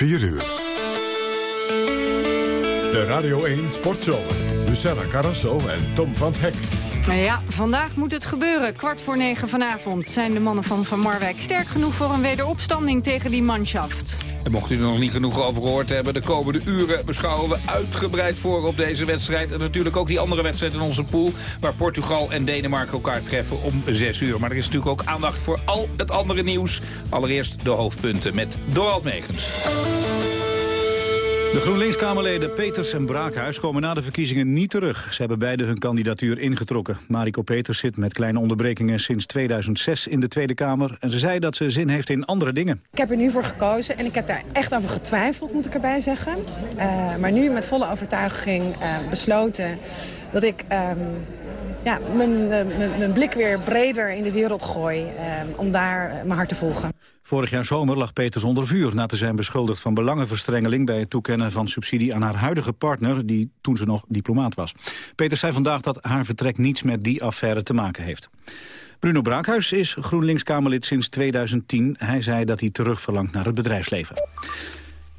4 uur. De Radio 1 Sportzomer. Luciana Carrasso en Tom van Hek. Ja, vandaag moet het gebeuren. Kwart voor negen vanavond zijn de mannen van Van Marwijk sterk genoeg voor een wederopstanding tegen die manschaft. En mocht u er nog niet genoeg over gehoord hebben... de komende uren beschouwen we uitgebreid voor op deze wedstrijd. En natuurlijk ook die andere wedstrijd in onze pool... waar Portugal en Denemarken elkaar treffen om 6 uur. Maar er is natuurlijk ook aandacht voor al het andere nieuws. Allereerst de hoofdpunten met Dorald Megens. De GroenLinks-Kamerleden Peters en Braakhuis komen na de verkiezingen niet terug. Ze hebben beide hun kandidatuur ingetrokken. Mariko Peters zit met kleine onderbrekingen sinds 2006 in de Tweede Kamer. En ze zei dat ze zin heeft in andere dingen. Ik heb er nu voor gekozen en ik heb daar echt over getwijfeld, moet ik erbij zeggen. Uh, maar nu met volle overtuiging uh, besloten dat ik... Um, ja, mijn, mijn, blik weer breder in de wereld gooi om daar mijn hart te volgen. Vorig jaar zomer lag Peters onder vuur na te zijn beschuldigd van belangenverstrengeling bij het toekennen van subsidie aan haar huidige partner die toen ze nog diplomaat was. Peters zei vandaag dat haar vertrek niets met die affaire te maken heeft. Bruno Braakhuis is GroenLinks-Kamerlid sinds 2010. Hij zei dat hij terugverlangt naar het bedrijfsleven.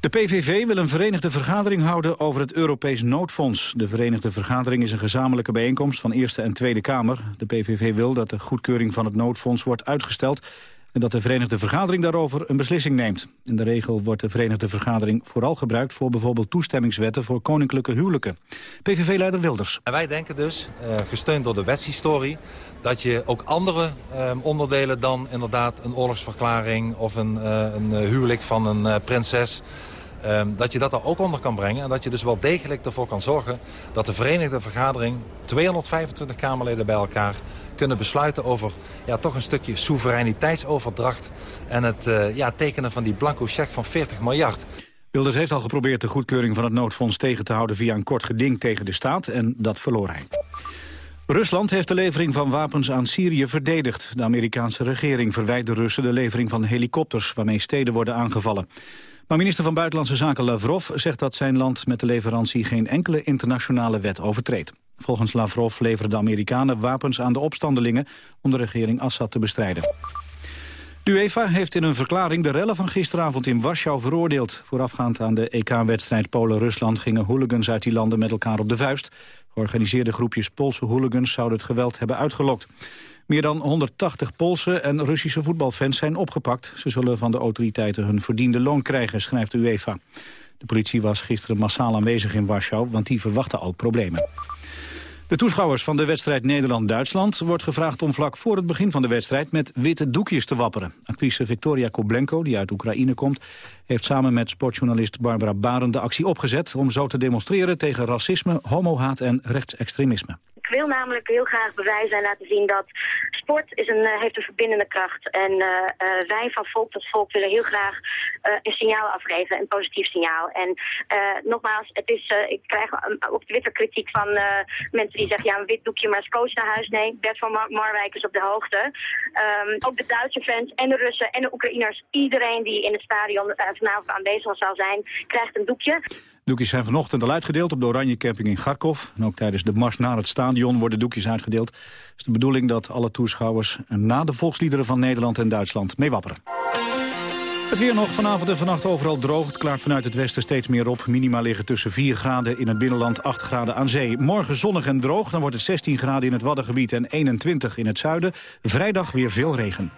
De PVV wil een verenigde vergadering houden over het Europees noodfonds. De verenigde vergadering is een gezamenlijke bijeenkomst van Eerste en Tweede Kamer. De PVV wil dat de goedkeuring van het noodfonds wordt uitgesteld en dat de Verenigde Vergadering daarover een beslissing neemt. In de regel wordt de Verenigde Vergadering vooral gebruikt... voor bijvoorbeeld toestemmingswetten voor koninklijke huwelijken. PVV-leider Wilders. Wij denken dus, uh, gesteund door de wetshistorie... dat je ook andere uh, onderdelen dan inderdaad een oorlogsverklaring... of een, uh, een huwelijk van een prinses... Um, dat je dat er ook onder kan brengen. En dat je dus wel degelijk ervoor kan zorgen dat de Verenigde Vergadering... 225 Kamerleden bij elkaar kunnen besluiten over ja, toch een stukje soevereiniteitsoverdracht... en het uh, ja, tekenen van die blanco cheque van 40 miljard. Wilders heeft al geprobeerd de goedkeuring van het noodfonds tegen te houden... via een kort geding tegen de staat en dat verloor hij. Rusland heeft de levering van wapens aan Syrië verdedigd. De Amerikaanse regering verwijt de Russen de levering van helikopters... waarmee steden worden aangevallen. Maar minister van Buitenlandse Zaken Lavrov zegt dat zijn land met de leverantie geen enkele internationale wet overtreedt. Volgens Lavrov leveren de Amerikanen wapens aan de opstandelingen om de regering Assad te bestrijden. De UEFA heeft in een verklaring de rellen van gisteravond in Warschau veroordeeld. Voorafgaand aan de EK-wedstrijd Polen-Rusland gingen hooligans uit die landen met elkaar op de vuist. Georganiseerde groepjes Poolse hooligans zouden het geweld hebben uitgelokt. Meer dan 180 Poolse en Russische voetbalfans zijn opgepakt. Ze zullen van de autoriteiten hun verdiende loon krijgen, schrijft de UEFA. De politie was gisteren massaal aanwezig in Warschau, want die verwachten al problemen. De toeschouwers van de wedstrijd Nederland-Duitsland wordt gevraagd om vlak voor het begin van de wedstrijd met witte doekjes te wapperen. Actrice Victoria Koblenko, die uit Oekraïne komt, heeft samen met sportjournalist Barbara Baren de actie opgezet om zo te demonstreren tegen racisme, homohaat en rechtsextremisme wil namelijk heel graag bewijzen en laten zien dat sport is een, uh, heeft een verbindende kracht. En uh, uh, wij van Volk tot Volk willen heel graag een signaal afgeven, een positief signaal. En nogmaals, het is, ik krijg op Twitter kritiek van mensen die zeggen, ja, een wit doekje maar als coach naar huis. Nee, Bert van Mar Marwijk is op de hoogte. Um, ook de Duitse fans en de Russen en de Oekraïners, iedereen die in het stadion vanavond aanwezig zal zijn, krijgt een doekje. Doekjes zijn vanochtend al uitgedeeld op de Oranje Camping in Garkov. En ook tijdens de mars naar het stadion worden doekjes uitgedeeld. Het is de bedoeling dat alle toeschouwers na de volksliederen van Nederland en Duitsland meewapperen. Het weer nog vanavond en vannacht overal droog. Het klaart vanuit het westen steeds meer op. Minima liggen tussen 4 graden in het binnenland, 8 graden aan zee. Morgen zonnig en droog, dan wordt het 16 graden in het Waddengebied en 21 in het zuiden. Vrijdag weer veel regen.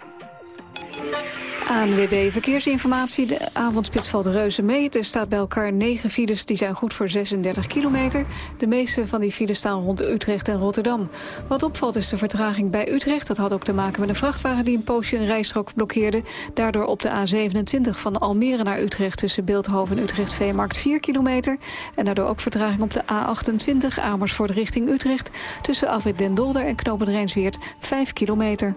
ANWB Verkeersinformatie. De avondspits valt reuze mee. Er staat bij elkaar 9 files, die zijn goed voor 36 kilometer. De meeste van die files staan rond Utrecht en Rotterdam. Wat opvalt is de vertraging bij Utrecht. Dat had ook te maken met een vrachtwagen die een poosje een rijstrook blokkeerde. Daardoor op de A27 van Almere naar Utrecht... tussen Beeldhoven en Utrecht-Veemarkt 4 kilometer. En daardoor ook vertraging op de A28 Amersfoort richting Utrecht... tussen Afrit Den Dolder en Knopen Rijnsweert 5 kilometer.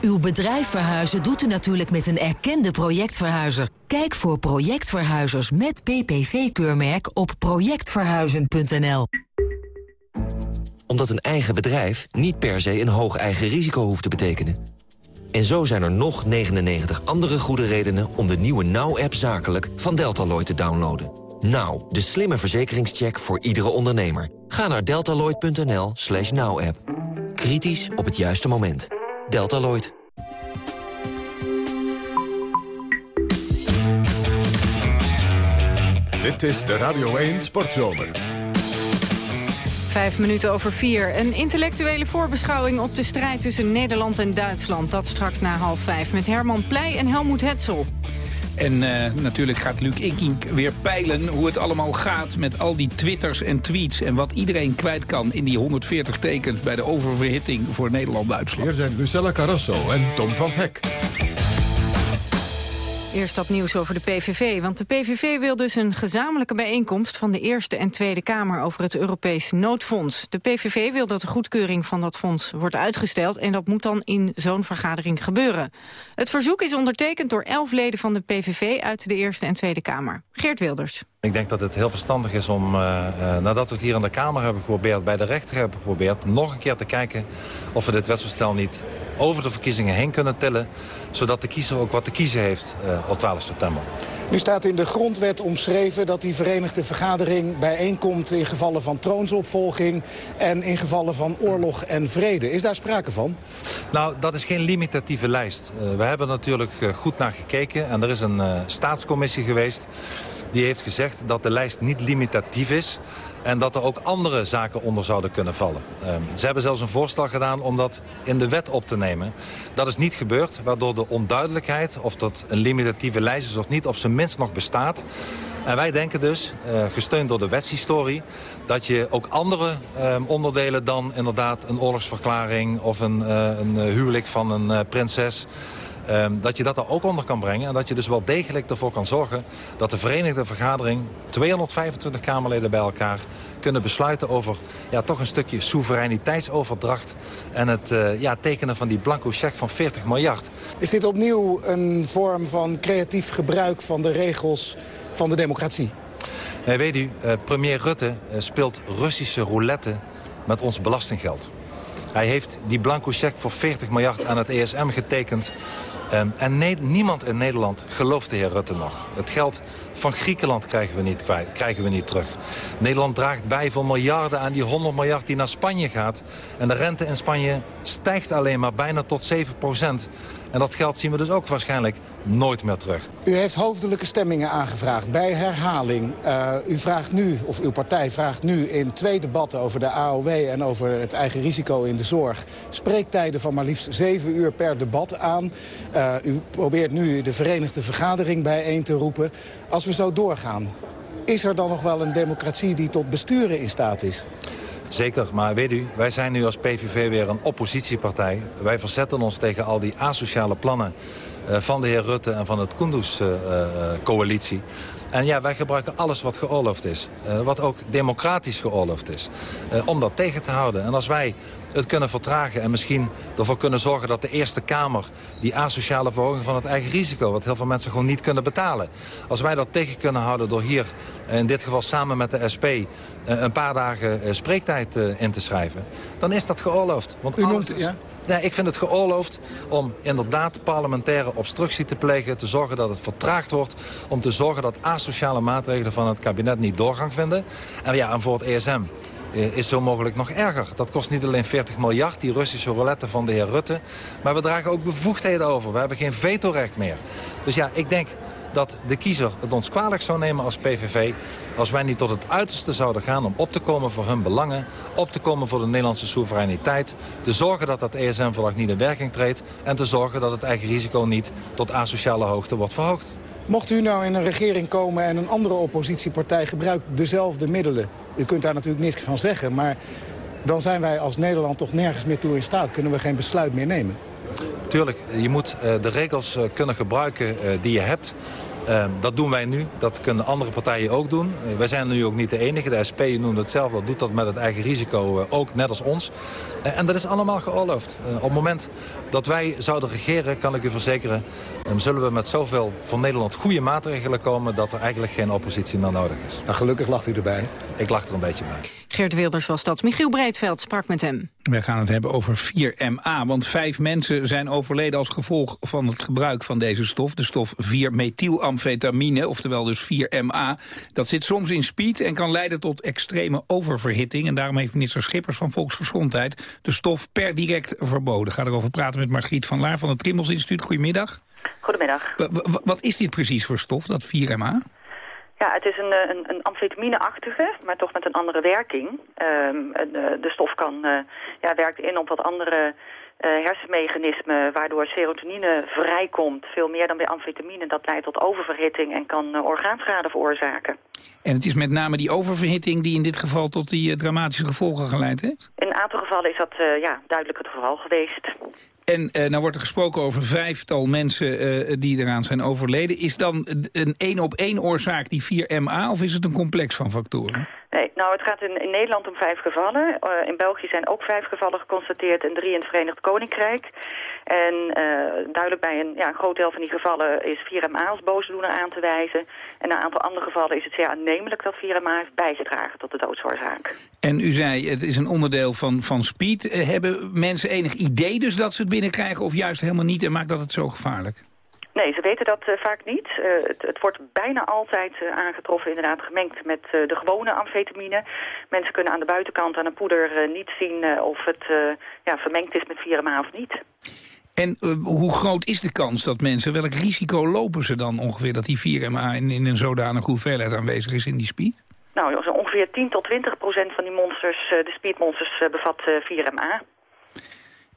Uw bedrijf verhuizen doet u natuurlijk met een erkende projectverhuizer. Kijk voor projectverhuizers met PPV-keurmerk op projectverhuizen.nl. Omdat een eigen bedrijf niet per se een hoog eigen risico hoeft te betekenen. En zo zijn er nog 99 andere goede redenen om de nieuwe Now-app zakelijk van Deltaloid te downloaden. Now, de slimme verzekeringscheck voor iedere ondernemer. Ga naar deltaloid.nl slash now-app. Kritisch op het juiste moment. Deltaloid. Dit is de Radio 1 Sportzomer. Vijf minuten over vier. Een intellectuele voorbeschouwing op de strijd tussen Nederland en Duitsland. Dat straks na half vijf met Herman Pleij en Helmoet Hetzel. En uh, natuurlijk gaat Luc Inkink weer peilen hoe het allemaal gaat met al die twitters en tweets. En wat iedereen kwijt kan in die 140 tekens bij de oververhitting voor Nederland-Duitsland. Hier zijn Lucella Carrasso en Tom van Hek. Eerst dat nieuws over de PVV. Want de PVV wil dus een gezamenlijke bijeenkomst... van de Eerste en Tweede Kamer over het Europees noodfonds. De PVV wil dat de goedkeuring van dat fonds wordt uitgesteld... en dat moet dan in zo'n vergadering gebeuren. Het verzoek is ondertekend door elf leden van de PVV... uit de Eerste en Tweede Kamer. Geert Wilders. Ik denk dat het heel verstandig is om, uh, uh, nadat we het hier in de Kamer hebben geprobeerd... bij de rechter hebben geprobeerd, nog een keer te kijken... of we dit wetsvoorstel niet over de verkiezingen heen kunnen tillen... zodat de kiezer ook wat te kiezen heeft uh, op 12 september. Nu staat in de grondwet omschreven dat die Verenigde Vergadering bijeenkomt... in gevallen van troonsopvolging en in gevallen van oorlog en vrede. Is daar sprake van? Nou, dat is geen limitatieve lijst. we hebben natuurlijk goed naar gekeken en er is een staatscommissie geweest die heeft gezegd dat de lijst niet limitatief is... en dat er ook andere zaken onder zouden kunnen vallen. Uh, ze hebben zelfs een voorstel gedaan om dat in de wet op te nemen. Dat is niet gebeurd, waardoor de onduidelijkheid... of dat een limitatieve lijst is of niet, op zijn minst nog bestaat... En wij denken dus, uh, gesteund door de wetshistorie... dat je ook andere uh, onderdelen dan inderdaad een oorlogsverklaring... of een, uh, een huwelijk van een prinses... Um, dat je dat er ook onder kan brengen. En dat je dus wel degelijk ervoor kan zorgen dat de Verenigde Vergadering... 225 Kamerleden bij elkaar kunnen besluiten over ja, toch een stukje soevereiniteitsoverdracht... en het uh, ja, tekenen van die blanco cheque van 40 miljard. Is dit opnieuw een vorm van creatief gebruik van de regels van de democratie? Nee, weet u, uh, premier Rutte uh, speelt Russische roulette met ons belastinggeld. Hij heeft die blanco cheque voor 40 miljard aan het ESM getekend... Um, en niemand in Nederland gelooft de heer Rutte nog. Het geld van Griekenland krijgen we, niet kwijt, krijgen we niet terug. Nederland draagt bij voor miljarden aan die 100 miljard die naar Spanje gaat. En de rente in Spanje stijgt alleen maar bijna tot 7 procent. En dat geld zien we dus ook waarschijnlijk nooit meer terug. U heeft hoofdelijke stemmingen aangevraagd bij herhaling. Uh, u vraagt nu, of uw partij vraagt nu in twee debatten over de AOW... en over het eigen risico in de zorg... spreektijden van maar liefst zeven uur per debat aan. Uh, u probeert nu de Verenigde Vergadering bijeen te roepen. Als we zo doorgaan, is er dan nog wel een democratie die tot besturen in staat is? Zeker, maar weet u, wij zijn nu als PVV weer een oppositiepartij. Wij verzetten ons tegen al die asociale plannen uh, van de heer Rutte en van het Kunduz-coalitie. Uh, en ja, wij gebruiken alles wat geoorloofd is. Wat ook democratisch geoorloofd is. om dat tegen te houden. En als wij het kunnen vertragen en misschien ervoor kunnen zorgen dat de Eerste Kamer... die asociale verhoging van het eigen risico... wat heel veel mensen gewoon niet kunnen betalen... als wij dat tegen kunnen houden door hier, in dit geval samen met de SP... een paar dagen spreektijd in te schrijven... dan is dat geoorloofd. Want U noemt, ja? Nee, ik vind het geoorloofd om inderdaad parlementaire obstructie te plegen... te zorgen dat het vertraagd wordt... om te zorgen dat asociale maatregelen van het kabinet niet doorgang vinden. En ja, en voor het ESM is zo mogelijk nog erger. Dat kost niet alleen 40 miljard, die Russische roulette van de heer Rutte... maar we dragen ook bevoegdheden over. We hebben geen vetorecht meer. Dus ja, ik denk dat de kiezer het ons kwalijk zou nemen als PVV... als wij niet tot het uiterste zouden gaan om op te komen voor hun belangen... op te komen voor de Nederlandse soevereiniteit... te zorgen dat dat ESM-verdrag niet in werking treedt... en te zorgen dat het eigen risico niet tot asociale hoogte wordt verhoogd. Mocht u nou in een regering komen en een andere oppositiepartij gebruikt dezelfde middelen... u kunt daar natuurlijk niks van zeggen, maar dan zijn wij als Nederland toch nergens meer toe in staat. Kunnen we geen besluit meer nemen. Tuurlijk, je moet uh, de regels uh, kunnen gebruiken uh, die je hebt. Ehm, dat doen wij nu. Dat kunnen andere partijen ook doen. wij zijn nu ook niet de enige. De SP noemt het zelf, dat doet dat met het eigen risico ook, net als ons. en dat is allemaal geoorloofd. op het moment dat wij zouden regeren, kan ik u verzekeren... Um, zullen we met zoveel voor Nederland goede maatregelen komen... dat er eigenlijk geen oppositie meer nodig is. Nou, gelukkig lacht u erbij. Ik lach er een beetje bij. Geert Wilders was dat. Michiel Breedveld sprak met hem. Wij gaan het hebben over 4MA, want vijf mensen zijn overleden als gevolg van het gebruik van deze stof. De stof 4-methylamfetamine, oftewel dus 4MA. Dat zit soms in speed en kan leiden tot extreme oververhitting. En daarom heeft minister Schippers van Volksgezondheid de stof per direct verboden. Ga erover praten met Margriet van Laar van het Trimmels Instituut. Goedemiddag. Goedemiddag. wat is dit precies voor stof, dat 4MA? Ja, het is een, eh, een, een amfetamine-achtige, maar toch met een andere werking. Um, de stof kan, uh, ja, werkt in op wat andere uh, hersenmechanismen... waardoor serotonine vrijkomt, veel meer dan bij amfetamine. Dat leidt tot oververhitting en kan uh, orgaanschade veroorzaken. En het is met name die oververhitting die in dit geval tot die dramatische gevolgen geleid heeft? In een aantal gevallen is dat ja, duidelijk het geval geweest. En uh, nou wordt er gesproken over vijftal mensen uh, die eraan zijn overleden. Is dan een één op één oorzaak die 4MA of is het een complex van factoren? Nee, nou het gaat in, in Nederland om vijf gevallen. Uh, in België zijn ook vijf gevallen geconstateerd en drie in het Verenigd Koninkrijk. En duidelijk bij een, ja, een groot deel van die gevallen is 4MA als boosdoener aan te wijzen. En in een aantal andere gevallen is het zeer aannemelijk dat 4MA heeft bijgedragen tot de doodsoorzaak. En u zei het is een onderdeel van, van speed. hebben mensen enig idee dus dat ze het binnenkrijgen of juist helemaal niet en maakt dat het zo gevaarlijk? Nee, ze weten dat uh, vaak niet. Uh, het, het, wordt bijna altijd uh, aangetroffen, inderdaad gemengd met de gewone amfetamine. Mensen kunnen aan de buitenkant aan een poeder niet zien of het ja, vermengd is met 4MA of niet. En hoe groot is de kans dat mensen, welk risico lopen ze dan ongeveer... dat die 4MA in, in een zodanige hoeveelheid aanwezig is in die speed? Nou, ongeveer 10 tot 20 procent van die monsters, de speedmonsters, bevat 4MA.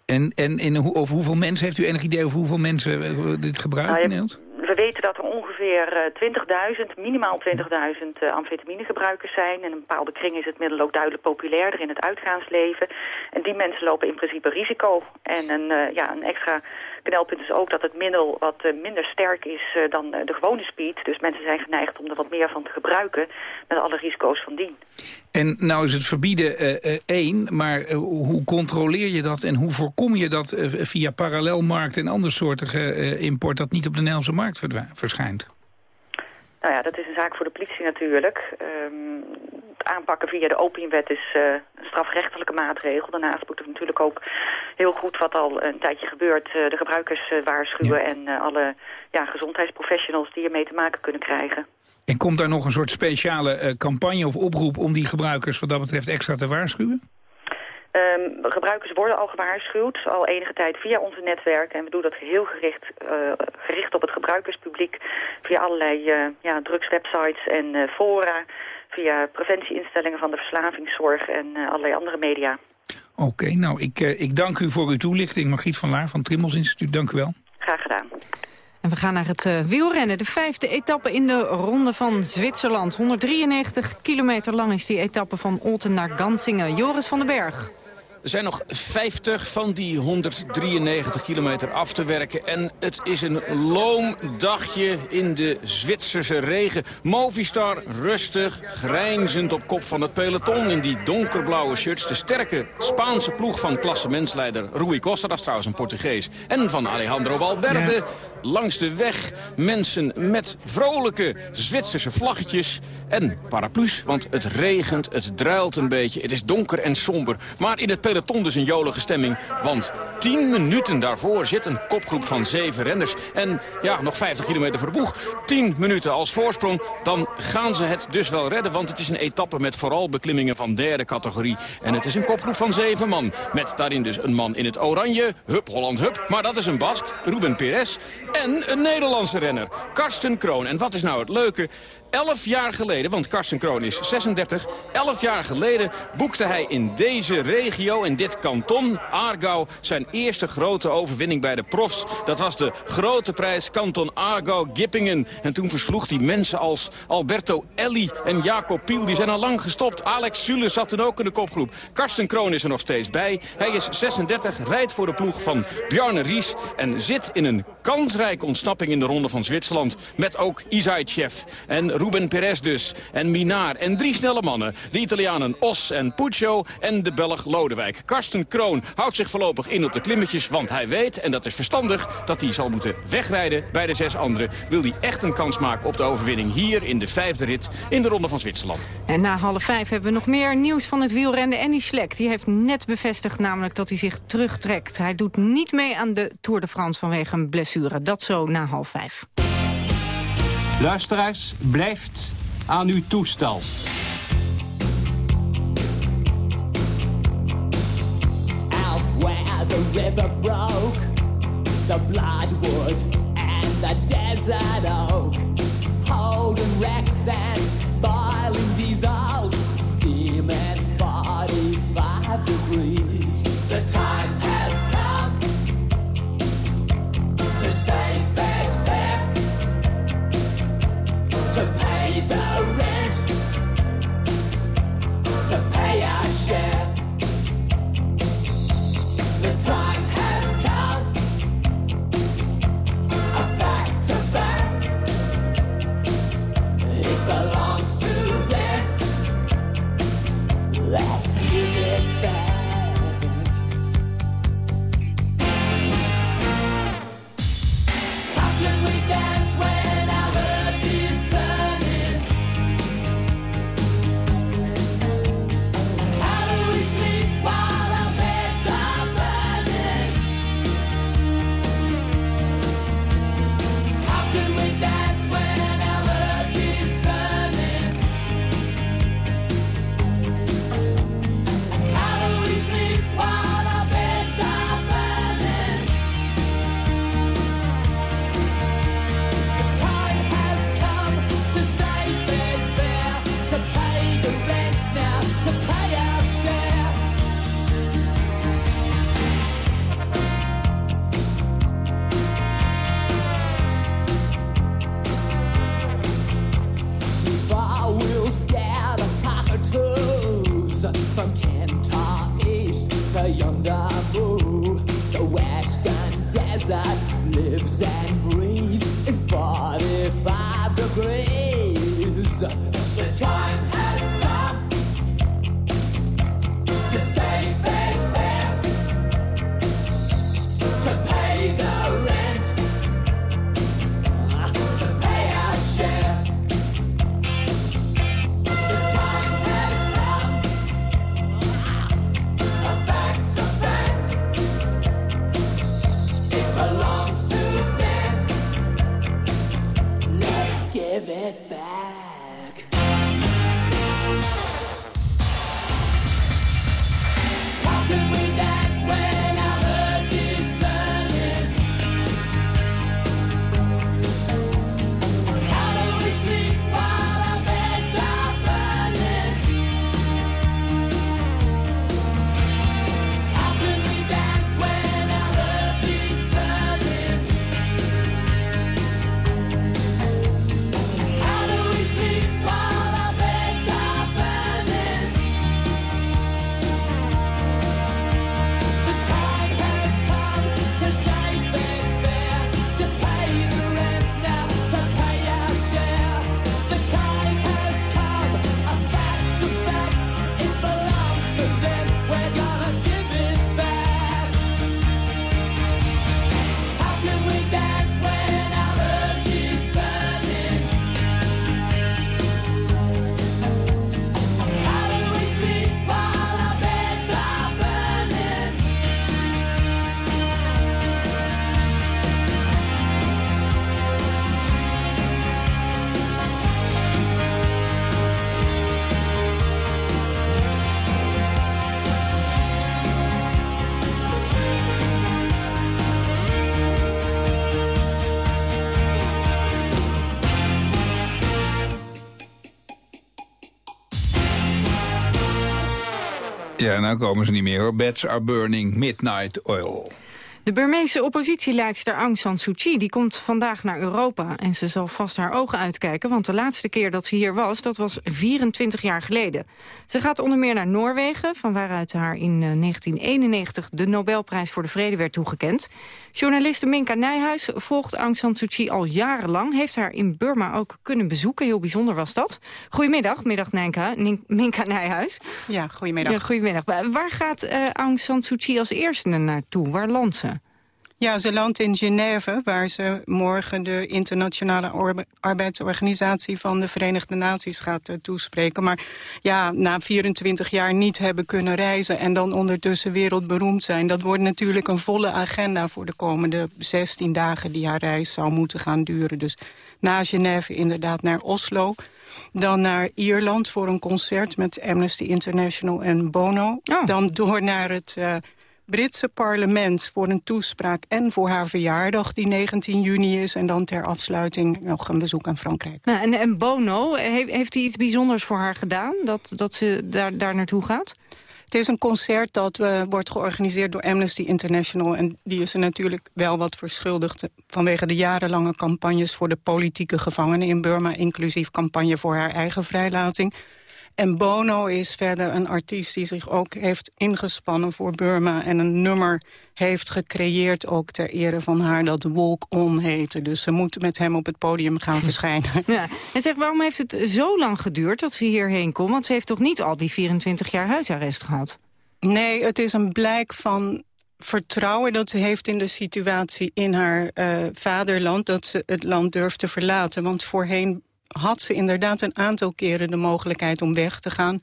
En, en in, over hoeveel mensen, heeft u enig idee over hoeveel mensen eh, dit gebruiken nou, in Nederland? We weten dat er ongeveer 20.000, eh, minimaal 20.000 uh, amfetaminegebruikers zijn. In een bepaalde kring is het middel ook duidelijk populairder in het uitgaansleven. En die mensen lopen in principe risico. En een, uh, ja, een extra knelpunt is ook dat het middel wat minder sterk is dan de gewone speed. Dus mensen zijn geneigd om er wat meer van te gebruiken met alle risico's van dien. En nou is het verbieden één, maar hoe controleer je dat en hoe voorkom je dat via parallelmarkt en andersoortige import dat niet op de Nederlandse markt verschijnt? Nou ja, dat is een zaak voor de politie natuurlijk. Um, het aanpakken via de opiumwet is uh, een strafrechtelijke maatregel. Daarnaast moeten we natuurlijk ook heel goed wat al een tijdje gebeurt... Uh, de gebruikers uh, waarschuwen en alle ja, gezondheidsprofessionals die ermee te maken kunnen krijgen. En komt daar nog een soort speciale campagne of oproep om die gebruikers wat dat betreft extra te waarschuwen? Um, gebruikers worden al gewaarschuwd, al enige tijd via onze netwerken. En we doen dat heel gericht, uh, gericht op het gebruikerspubliek... via allerlei uh, ja, drugswebsites en uh, fora... via preventieinstellingen van de verslavingszorg en allerlei andere media. Oké, okay, nou, ik, ik dank u voor uw toelichting. Margriet van Laar van het Trimmels Instituut, dank u wel. Graag gedaan. En we gaan naar het uh, wielrennen. De vijfde etappe in de Ronde van Zwitserland. 193 kilometer lang is die etappe van Olten naar Gansingen. Joris van den Berg. Er zijn nog 50 van die 193 kilometer af te werken. En het is een loom dagje in de Zwitserse regen. Movistar rustig, grijnzend op kop van het peloton in die donkerblauwe shirts. De sterke Spaanse ploeg van klassementsleider Rui Costa, dat is trouwens een Portugees. En van Alejandro Valverde. Langs de weg mensen met vrolijke Zwitserse vlaggetjes en paraplu's. Want het regent, het druilt een beetje, het is donker en somber. Maar in het peloton dus een jolige stemming. Want 10 minuten daarvoor zit een kopgroep van zeven renners. En ja, nog 50 kilometer voor de boeg. 10 minuten als voorsprong. Dan gaan ze het dus wel redden. Want het is een etappe met vooral beklimmingen van derde categorie. En het is een kopgroep van zeven man. Met daarin dus een man in het oranje. Hup, Holland, hup. Maar dat is een Bask, Ruben Perez. En een Nederlandse renner, Karsten Kroon. En wat is nou het leuke? Elf jaar geleden, want Karsten Kroon is 36... elf jaar geleden boekte hij in deze regio in dit kanton. Aargau zijn eerste grote overwinning bij de profs. Dat was de grote prijs kanton Aargau-Gippingen. En toen versloeg hij mensen als Alberto Elli en Jacob Piel. Die zijn al lang gestopt. Alex Zule zat toen ook in de kopgroep. Karsten Kroon is er nog steeds bij. Hij is 36, rijdt voor de ploeg van Bjarne Ries... en zit in een kansrijke ontsnapping in de ronde van Zwitserland. Met ook Isaitchev en Ruben Perez dus. En Minaar en drie snelle mannen. De Italianen Os en Puccio en de Belg Lodewijk. Karsten Kroon houdt zich voorlopig in op de klimmetjes... want hij weet, en dat is verstandig, dat hij zal moeten wegrijden bij de zes anderen. Wil hij echt een kans maken op de overwinning hier in de vijfde rit... in de ronde van Zwitserland. En na half vijf hebben we nog meer nieuws van het wielrennen. Andy Schleck die heeft net bevestigd namelijk dat hij zich terugtrekt. Hij doet niet mee aan de Tour de France vanwege een blessure. Dat zo na half vijf. Luisteraars, blijft aan uw toestel. Out where the river broke, the bloodwood and the desert oak. Holding wrecks and boiling diesels, steaming 45 degrees. The time I share the time. Ja, nou komen ze niet meer. Beds are burning, midnight oil. De Burmeese oppositieleidster Aung San Suu Kyi die komt vandaag naar Europa. En ze zal vast haar ogen uitkijken, want de laatste keer dat ze hier was... dat was 24 jaar geleden. Ze gaat onder meer naar Noorwegen... van waaruit haar in eh, 1991 de Nobelprijs voor de Vrede werd toegekend. Journaliste Minka Nijhuis volgt Aung San Suu Kyi al jarenlang. Heeft haar in Burma ook kunnen bezoeken. Heel bijzonder was dat. Goedemiddag, middag Ninka, Minka Nijhuis. Ja, goedemiddag. Ja, goedemiddag. Waar- Waar gaat eh, Aung San Suu Kyi als eerste naartoe? Waar landt ze? Ja, ze landt in Genève, waar ze morgen de internationale arbeidsorganisatie van de Verenigde Naties gaat eh, toespreken. Maar ja, na 24 jaar niet hebben kunnen reizen en dan ondertussen wereldberoemd zijn. Dat wordt natuurlijk een volle agenda voor de komende 16 dagen die haar reis zou moeten gaan duren. Dus na Genève inderdaad naar Oslo. Dan naar Ierland voor een concert met Amnesty International en Bono. Dan door naar het eh, Britse parlement voor een toespraak... en voor haar verjaardag die 19 juni is. En dan ter afsluiting nog een bezoek aan Frankrijk. Nou, en, en Bono, heeft, heeft hij iets bijzonders voor haar gedaan? Dat, dat ze daar, daar naartoe gaat? Het is een concert dat eh, wordt georganiseerd door Amnesty International. En die is er natuurlijk wel wat verschuldigd... vanwege de jarenlange campagnes voor de politieke gevangenen in Burma... inclusief campagne voor haar eigen vrijlating. En Bono is verder een artiest die zich ook heeft ingespannen voor Burma... en een nummer heeft gecreëerd ook ter ere van haar dat Walk On heette. Dus ze moet met hem op het podium gaan verschijnen. Ja. En zeg, waarom heeft het zo lang geduurd dat ze hierheen komt? Want ze heeft toch niet al die 24 jaar huisarrest gehad? Nee, het is een blijk van vertrouwen dat ze heeft in de situatie in haar eh, vaderland... dat ze het land durft te verlaten. Want voorheen had ze inderdaad een aantal keren de mogelijkheid om weg te gaan.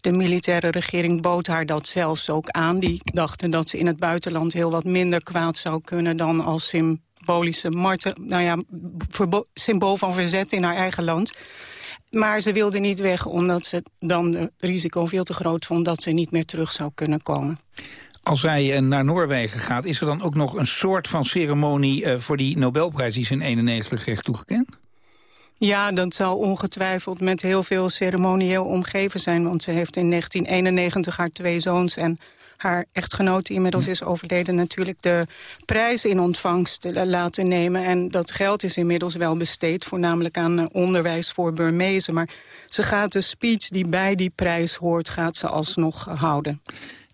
De militaire regering bood haar dat zelfs ook aan. Die dachten dat ze in het buitenland heel wat minder kwaad zou kunnen... dan als symbolische martel, nou ja, symbool van verzet in haar eigen land. Maar ze wilde niet weg omdat ze dan het risico veel te groot vond... dat ze niet meer terug zou kunnen komen. Als zij eh, naar Noorwegen gaat, is er dan ook nog een soort van ceremonie... eh, voor die Nobelprijs die ze in 91 kreeg toegekend? Ja, dat zal ongetwijfeld met heel veel ceremonieel omgeven zijn. Want ze heeft in 1991 haar twee zoons en haar echtgenoot... die inmiddels is overleden, natuurlijk de prijs in ontvangst laten nemen. En dat geld is inmiddels wel besteed, voornamelijk aan eh, onderwijs voor Burmezen. Maar ze gaat de speech die bij die prijs hoort, gaat ze alsnog houden.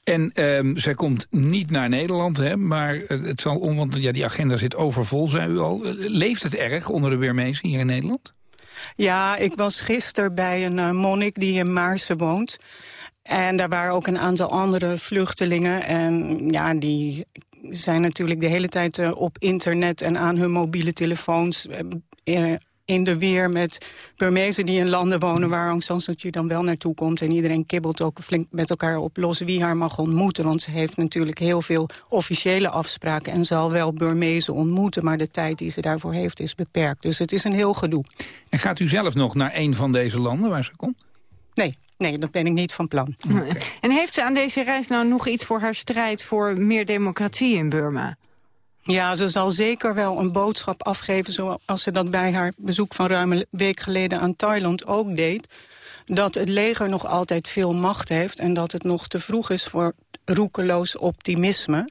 En ehm, zij komt niet naar Nederland, hè, maar eh, het zal om, want ja, die agenda zit overvol, zei u al. Eh, Leeft het erg onder de Burmezen hier in Nederland? Ja, ik was gisteren bij een eh, monnik die in Maarsen woont. En daar waren ook een aantal andere vluchtelingen. En ja, die zijn natuurlijk de hele tijd eh, op internet en aan hun mobiele telefoons... in de weer met Burmezen die in landen wonen... waar Aung San Suu Kyi dan wel naartoe komt. En iedereen kibbelt ook flink met elkaar op los wie haar mag ontmoeten. Want ze heeft natuurlijk heel veel officiële afspraken... en zal wel Burmezen ontmoeten, maar de tijd die ze daarvoor heeft is beperkt. Dus het is een heel gedoe. En gaat u zelf nog naar een van deze landen waar ze komt? Nee, nee, dat ben ik niet van plan. En heeft ze aan deze reis nou nog iets voor haar strijd... voor meer democratie in Burma? Ja, ze zal zeker wel een boodschap afgeven... zoals ze dat bij haar bezoek van ruim een week geleden aan Thailand ook deed. Dat het leger nog altijd veel macht heeft... en dat het nog te vroeg is voor roekeloos optimisme.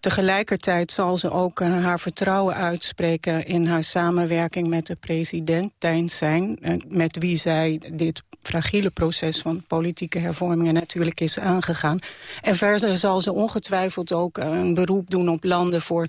Tegelijkertijd zal ze ook eh, haar vertrouwen uitspreken... in haar samenwerking met de president Thein Sein... eh, met wie zij dit fragiele proces van politieke hervormingen natuurlijk is aangegaan. En verder zal ze ongetwijfeld ook eh, een beroep doen op landen voor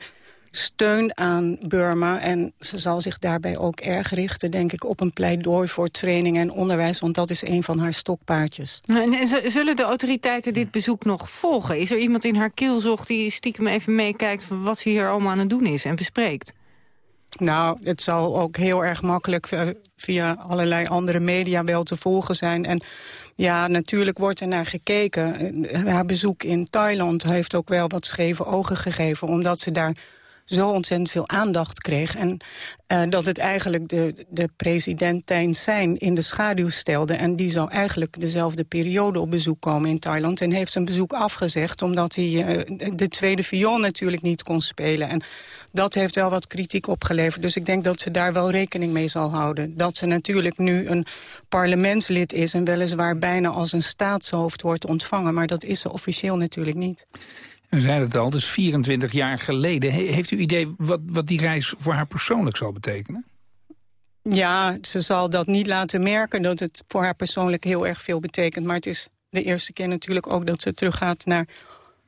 steun aan Burma. En ze zal zich daarbij ook erg richten, denk ik, op een pleidooi voor training en onderwijs. Want dat is een van haar stokpaardjes. En zullen de autoriteiten dit bezoek nog volgen? Is er iemand in haar kielzog die stiekem even meekijkt... van wat ze hier allemaal aan het doen is en bespreekt? Nou, het zal ook heel erg makkelijk eh, via allerlei andere media wel te volgen zijn. En ja, natuurlijk wordt er naar gekeken. Eh, Haar bezoek in Thailand heeft ook wel wat scheve ogen gegeven... omdat ze daar zo ontzettend veel aandacht kreeg. En eh, dat het eigenlijk de, de president Sein in de schaduw stelde. En die zou eigenlijk dezelfde periode op bezoek komen in Thailand. En heeft zijn bezoek afgezegd omdat hij eh, de tweede viool natuurlijk niet kon spelen. En dat heeft wel wat kritiek opgeleverd. Dus ik denk dat ze daar wel rekening mee zal houden. Dat ze natuurlijk nu een parlementslid is... en weliswaar bijna als een staatshoofd wordt ontvangen. Maar dat is ze officieel natuurlijk niet. We zeiden het al, dus 24 jaar geleden. He- heeft u idee wat, wat die reis voor haar persoonlijk zal betekenen? Ja, ze zal dat niet laten merken dat het voor haar persoonlijk heel erg veel betekent. Maar het is de eerste keer natuurlijk ook dat ze teruggaat naar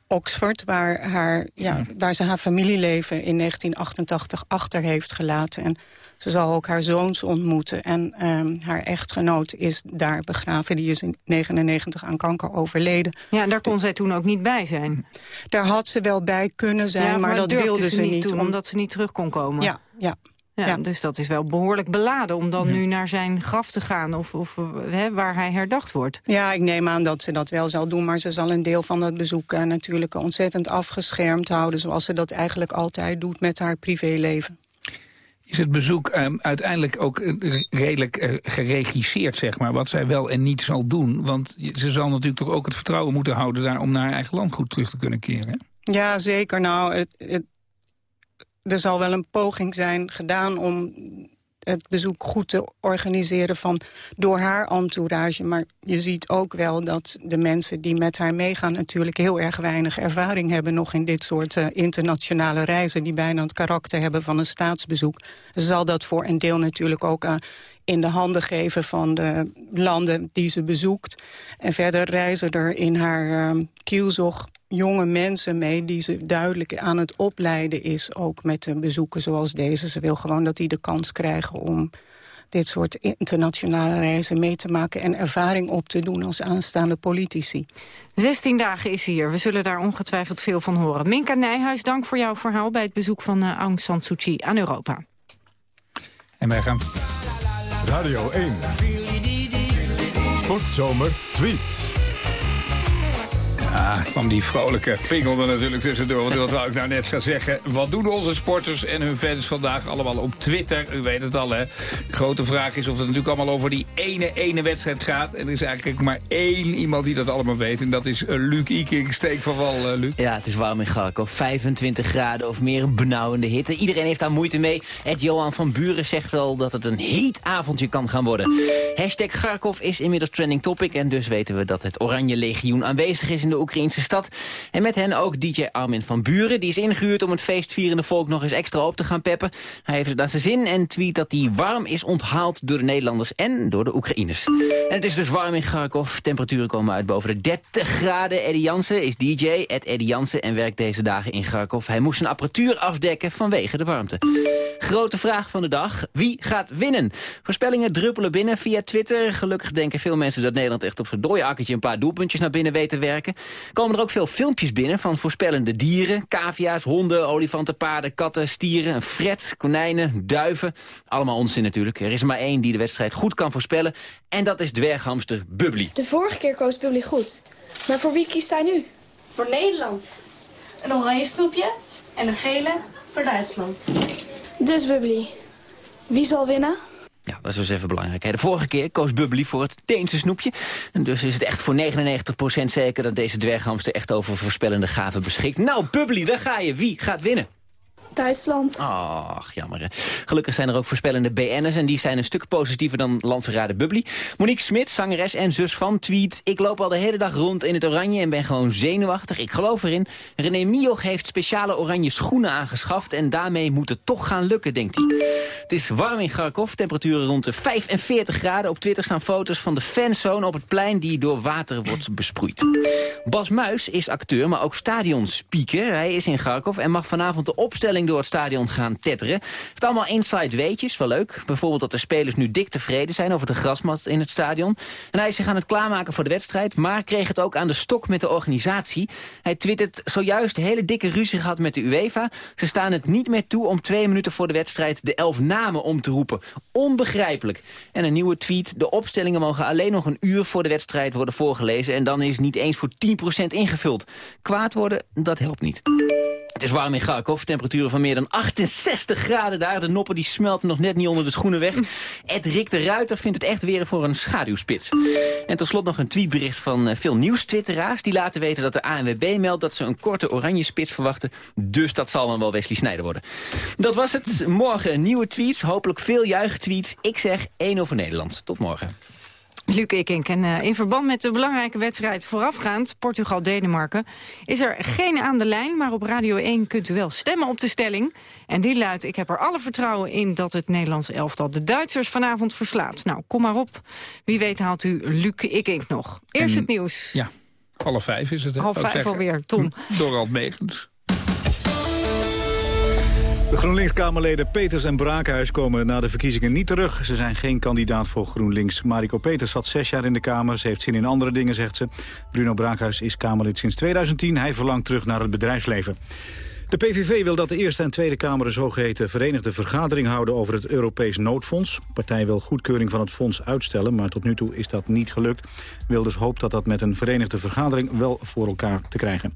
Oxford... waar, haar, ja, waar ze haar familieleven in 1988 achter heeft gelaten. En ze zal ook haar zoons ontmoeten. En ehm, haar echtgenoot is daar begraven. Die is in 99 aan kanker overleden. Ja, daar kon zij toen ook niet bij zijn. Daar had ze wel bij kunnen zijn, Ja, maar, dat wilde ze niet. toen, om- omdat ze niet terug kon komen. Ja, ja. Ja, Dus dat is wel behoorlijk beladen om dan nu naar zijn graf te gaan... of, of hè, waar hij herdacht wordt. Ja, ik neem aan dat ze dat wel zal doen. Maar ze zal een deel van dat bezoek eh, natuurlijk ontzettend afgeschermd houden... zoals ze dat eigenlijk altijd doet met haar privéleven. Is het bezoek ehm, uiteindelijk ook eh, redelijk eh, geregisseerd, zeg maar... wat zij wel en niet zal doen? Want ze zal natuurlijk toch ook het vertrouwen moeten houden... daar om naar haar eigen land goed terug te kunnen keren. Ja, zeker. Nou, het- er zal wel een poging zijn gedaan om het bezoek goed te organiseren van door haar entourage. Maar je ziet ook wel dat de mensen die met haar meegaan... natuurlijk heel erg weinig ervaring hebben nog in dit soort eh, internationale reizen... die bijna het karakter hebben van een staatsbezoek. Zal dat voor een deel natuurlijk ook eh, in de handen geven van de landen die ze bezoekt. En verder reizen er in haar uh, kielzog jonge mensen mee... die ze duidelijk aan het opleiden is, ook met de bezoeken zoals deze. Ze wil gewoon dat die de kans krijgen om dit soort internationale reizen mee te maken... en ervaring op te doen als aanstaande politici. 16 dagen is hier. We zullen daar ongetwijfeld veel van horen. Minka Nijhuis, dank voor jouw verhaal... bij het bezoek van uh, Aung San Suu Kyi aan Europa. En wij gaan... Radio 1. Sportzomer tweets. Ja, kwam die vrolijke pingel er natuurlijk tussendoor. Want dat wou ik nou net gaan zeggen. Wat doen onze sporters en hun fans vandaag allemaal op Twitter? U weet het al, hè. De grote vraag is of het natuurlijk allemaal over die ene, ene wedstrijd gaat. En er is eigenlijk maar één iemand die dat allemaal weet. En dat is uh, Luc Iking. Steek van wal, uh, Luc. Ja, het is warm in Garkov. 25 graden of meer benauwende hitte. Iedereen heeft daar moeite mee. Ed Johan van Buren zegt wel dat het een heet avondje kan gaan worden. Hashtag Garkov is inmiddels trending topic. En dus weten we dat het Oranje Legioen aanwezig is in de Oekraïnse stad. En met hen ook DJ Armin van Buren. Die is ingehuurd om het feestvierende volk nog eens extra op te gaan peppen. Hij heeft het naar zijn zin en tweet dat hij warm is onthaald door de Nederlanders en door de Oekraïners. En het is dus warm in Garkov. Temperaturen komen uit boven de 30 graden. Eddie Jansen is DJ, Ed Eddie Jansen, en werkt deze dagen in Garkov. Hij moest zijn apparatuur afdekken vanwege de warmte. Grote vraag van de dag. Wie gaat winnen? Voorspellingen druppelen binnen via Twitter. Gelukkig denken veel mensen dat Nederland echt op zijn dooiakkertje een paar doelpuntjes naar binnen weet te werken. Komen er ook veel filmpjes binnen van voorspellende dieren. Cavia's, honden, olifanten, paarden, katten, stieren, een fret, konijnen, duiven. Allemaal onzin natuurlijk. Er is er maar één die de wedstrijd goed kan voorspellen. En dat is dwerghamster Bubbly. De vorige keer koos Bubbly goed. Maar voor wie kiest hij nu? Voor Nederland. Een oranje snoepje en een gele voor Duitsland. Dus Bubbly, wie zal winnen? Ja, dat is dus even belangrijk. De vorige keer koos Bubbly voor het Deense snoepje. En dus is het echt voor 99% zeker dat deze dwerghamster echt over voorspellende gaven beschikt. Nou, Bubbly, daar ga je. Wie gaat winnen? Duitsland. Ach, jammer. Gelukkig zijn er ook voorspellende BN'ers... en die zijn een stuk positiever dan landverrader Bubbly. Monique Smit, zangeres en zus van, tweet... Ik loop al de hele dag rond in het oranje en ben gewoon zenuwachtig. Ik geloof erin. René Mioch heeft speciale oranje schoenen aangeschaft... en daarmee moet het toch gaan lukken, denkt hij. Het is warm in Garkov, temperaturen rond de 45 graden. Op Twitter staan foto's van de fanzone op het plein... die door water wordt besproeid. Bas Muis is acteur, maar ook stadionspeaker. Hij is in Garkov en mag vanavond de opstelling door het stadion gaan tetteren. Het allemaal inside weetjes, wel leuk. Bijvoorbeeld dat de spelers nu dik tevreden zijn over de grasmat in het stadion. En hij is zich aan het klaarmaken voor de wedstrijd, maar kreeg het ook aan de stok met de organisatie. Hij twittert zojuist hele dikke ruzie gehad met de UEFA. Ze staan het niet meer toe om twee minuten voor de wedstrijd de elf namen om te roepen. Onbegrijpelijk. En een nieuwe tweet, de opstellingen mogen alleen nog een uur voor de wedstrijd worden voorgelezen. En dan is niet eens voor 10% ingevuld. Kwaad worden, dat helpt niet. Het is warm in Kharkov, temperaturen van meer dan 68 graden daar. De noppen die smelten nog net niet onder de schoenen weg. Ed Rick de Ruiter vindt het echt weer voor een schaduwspits. En tot slot nog een tweetbericht van eh, veel nieuwstwitteraars. Die laten weten dat de ANWB meldt dat ze een korte oranje spits verwachten. Dus dat zal dan wel Wesley Snijder worden. Dat was het. Morgen nieuwe tweets, hopelijk veel juichtweets. Ik zeg 1 over Nederland. Tot morgen. Luc Ikink. En uh, in verband met de belangrijke wedstrijd voorafgaand, Portugal-Denemarken, is er geen aan de lijn, maar op Radio 1 kunt u wel stemmen op de stelling. En die luidt, ik heb er alle vertrouwen in dat het Nederlands elftal de Duitsers vanavond verslaat. Nou, kom maar op. Wie weet haalt u Luc Ikink nog. Eerst En- het nieuws. Ja, half vijf is het. hè? Half Ook vijf alweer, Tom. Dorald Megens. De GroenLinks-Kamerleden Peters en Braakhuis komen na de verkiezingen niet terug. Ze zijn geen kandidaat voor GroenLinks. Mariko Peters zat zes jaar in de Kamer. Ze heeft zin in andere dingen, zegt ze. Bruno Braakhuis is Kamerlid sinds 2010. Hij verlangt terug naar het bedrijfsleven. De PVV wil dat de Eerste en Tweede Kamer een zogeheten verenigde vergadering houden over het Europees noodfonds. De partij wil goedkeuring van het fonds uitstellen, maar tot nu toe is dat niet gelukt. Wilders hoopt dat dat met een verenigde vergadering wel voor elkaar te krijgen.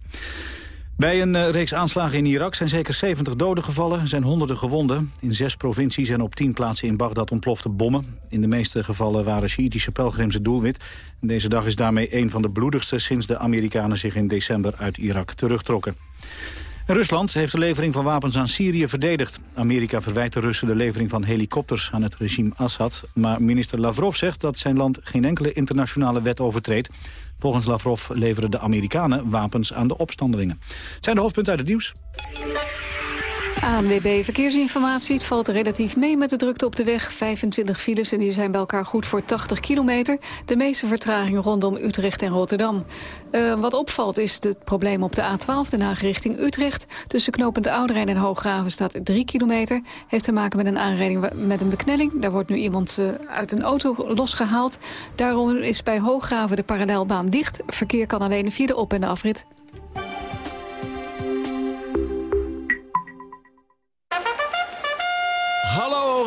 Bij een eh, reeks aanslagen in Irak zijn zeker 70 doden gevallen. Zijn honderden gewonden. In zes provincies en op tien plaatsen in Bagdad ontplofte bommen. In de meeste gevallen waren Sjiitische pelgrims het doelwit. Deze dag is daarmee een van de bloedigste... sinds de Amerikanen zich in december uit Irak terugtrokken. En Rusland heeft de levering van wapens aan Syrië verdedigd. Amerika verwijt de Russen de levering van helikopters aan het regime Assad. Maar minister Lavrov zegt dat zijn land geen enkele internationale wet overtreedt. Volgens Lavrov leveren de Amerikanen wapens aan de opstandelingen. Het zijn de hoofdpunten uit het nieuws. ANWB Verkeersinformatie. Het valt relatief mee met de drukte op de weg. 25 files en die zijn bij elkaar goed voor 80 kilometer. De meeste vertraging rondom Utrecht en Rotterdam. Eh, wat opvalt is het probleem op de A12, Den Haag richting Utrecht. Tussen knopend Ouderijn en Hooggraven staat 3 kilometer. Heeft te maken met een aanrijding met een beknelling. Daar wordt nu iemand eh, uit een auto losgehaald. Daarom is bij Hooggraven de parallelbaan dicht. Verkeer kan alleen via de op- en de afrit.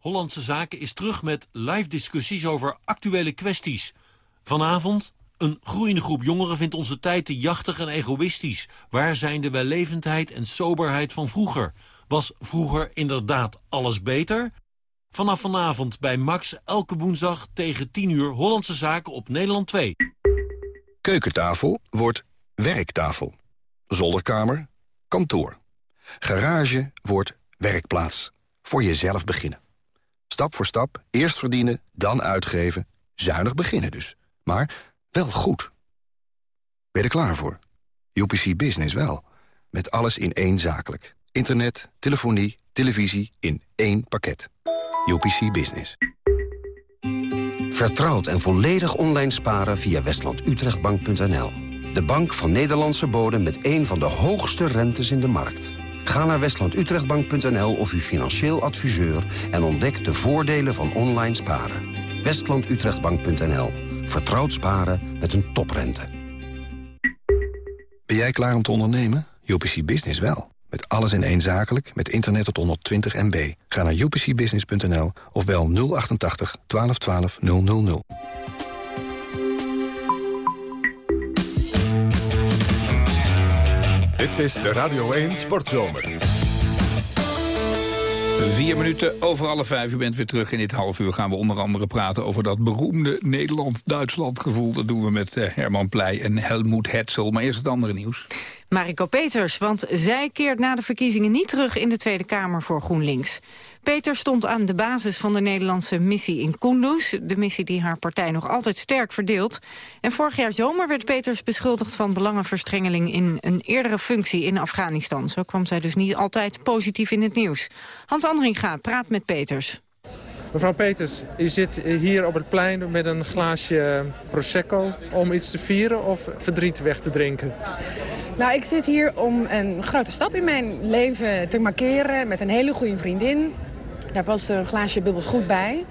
Hollandse Zaken is terug met live discussies over actuele kwesties. Vanavond, een groeiende groep jongeren vindt onze tijd te jachtig en egoïstisch. Waar zijn de wellevendheid en soberheid van vroeger? Was vroeger inderdaad alles beter? Vanaf vanavond bij Max elke woensdag tegen 10 uur Hollandse Zaken op Nederland 2. Keukentafel wordt werktafel. Zolderkamer, kantoor. Garage wordt werkplaats. Voor jezelf beginnen. Stap voor stap, eerst verdienen, dan uitgeven. Zuinig beginnen dus. Maar wel goed. Ben je er klaar voor? UPC Business wel. Met alles in één zakelijk. Internet, telefonie, televisie in één pakket. UPC Business. Vertrouwd en volledig online sparen via westlandutrechtbank.nl. De bank van Nederlandse bodem met een van de hoogste rentes in de markt. Ga naar westlandutrechtbank.nl of uw financieel adviseur... en ontdek de voordelen van online sparen. westlandutrechtbank.nl. Vertrouwd sparen met een toprente. Ben jij klaar om te ondernemen? UPC Business wel. Met alles in één zakelijk, met internet tot 120 MB. Ga naar upcbusiness.nl of bel 088 1212 000. Dit is de Radio 1 Sportzomer. Vier minuten over alle vijf. U bent weer terug. In dit half uur gaan we onder andere praten over dat beroemde Nederland-Duitsland gevoel. Dat doen we met eh, Herman Pleij en Helmoet Hetzel. Maar eerst het andere nieuws. Mariko Peters, want zij keert na de verkiezingen niet terug in de Tweede Kamer voor GroenLinks. Peters stond aan de basis van de Nederlandse missie in Kunduz, de missie die haar partij nog altijd sterk verdeelt. En vorig jaar zomer werd Peters beschuldigd van belangenverstrengeling in een eerdere functie in Afghanistan. Zo kwam zij dus niet altijd positief in het nieuws. Hans Andringa praat met Peters. Mevrouw Peters, u zit hier op het plein met een glaasje Prosecco om iets te vieren of verdriet weg te drinken? Nou, ik zit hier om een grote stap in mijn leven te markeren met een hele goede vriendin. Daar past een glaasje bubbels goed bij.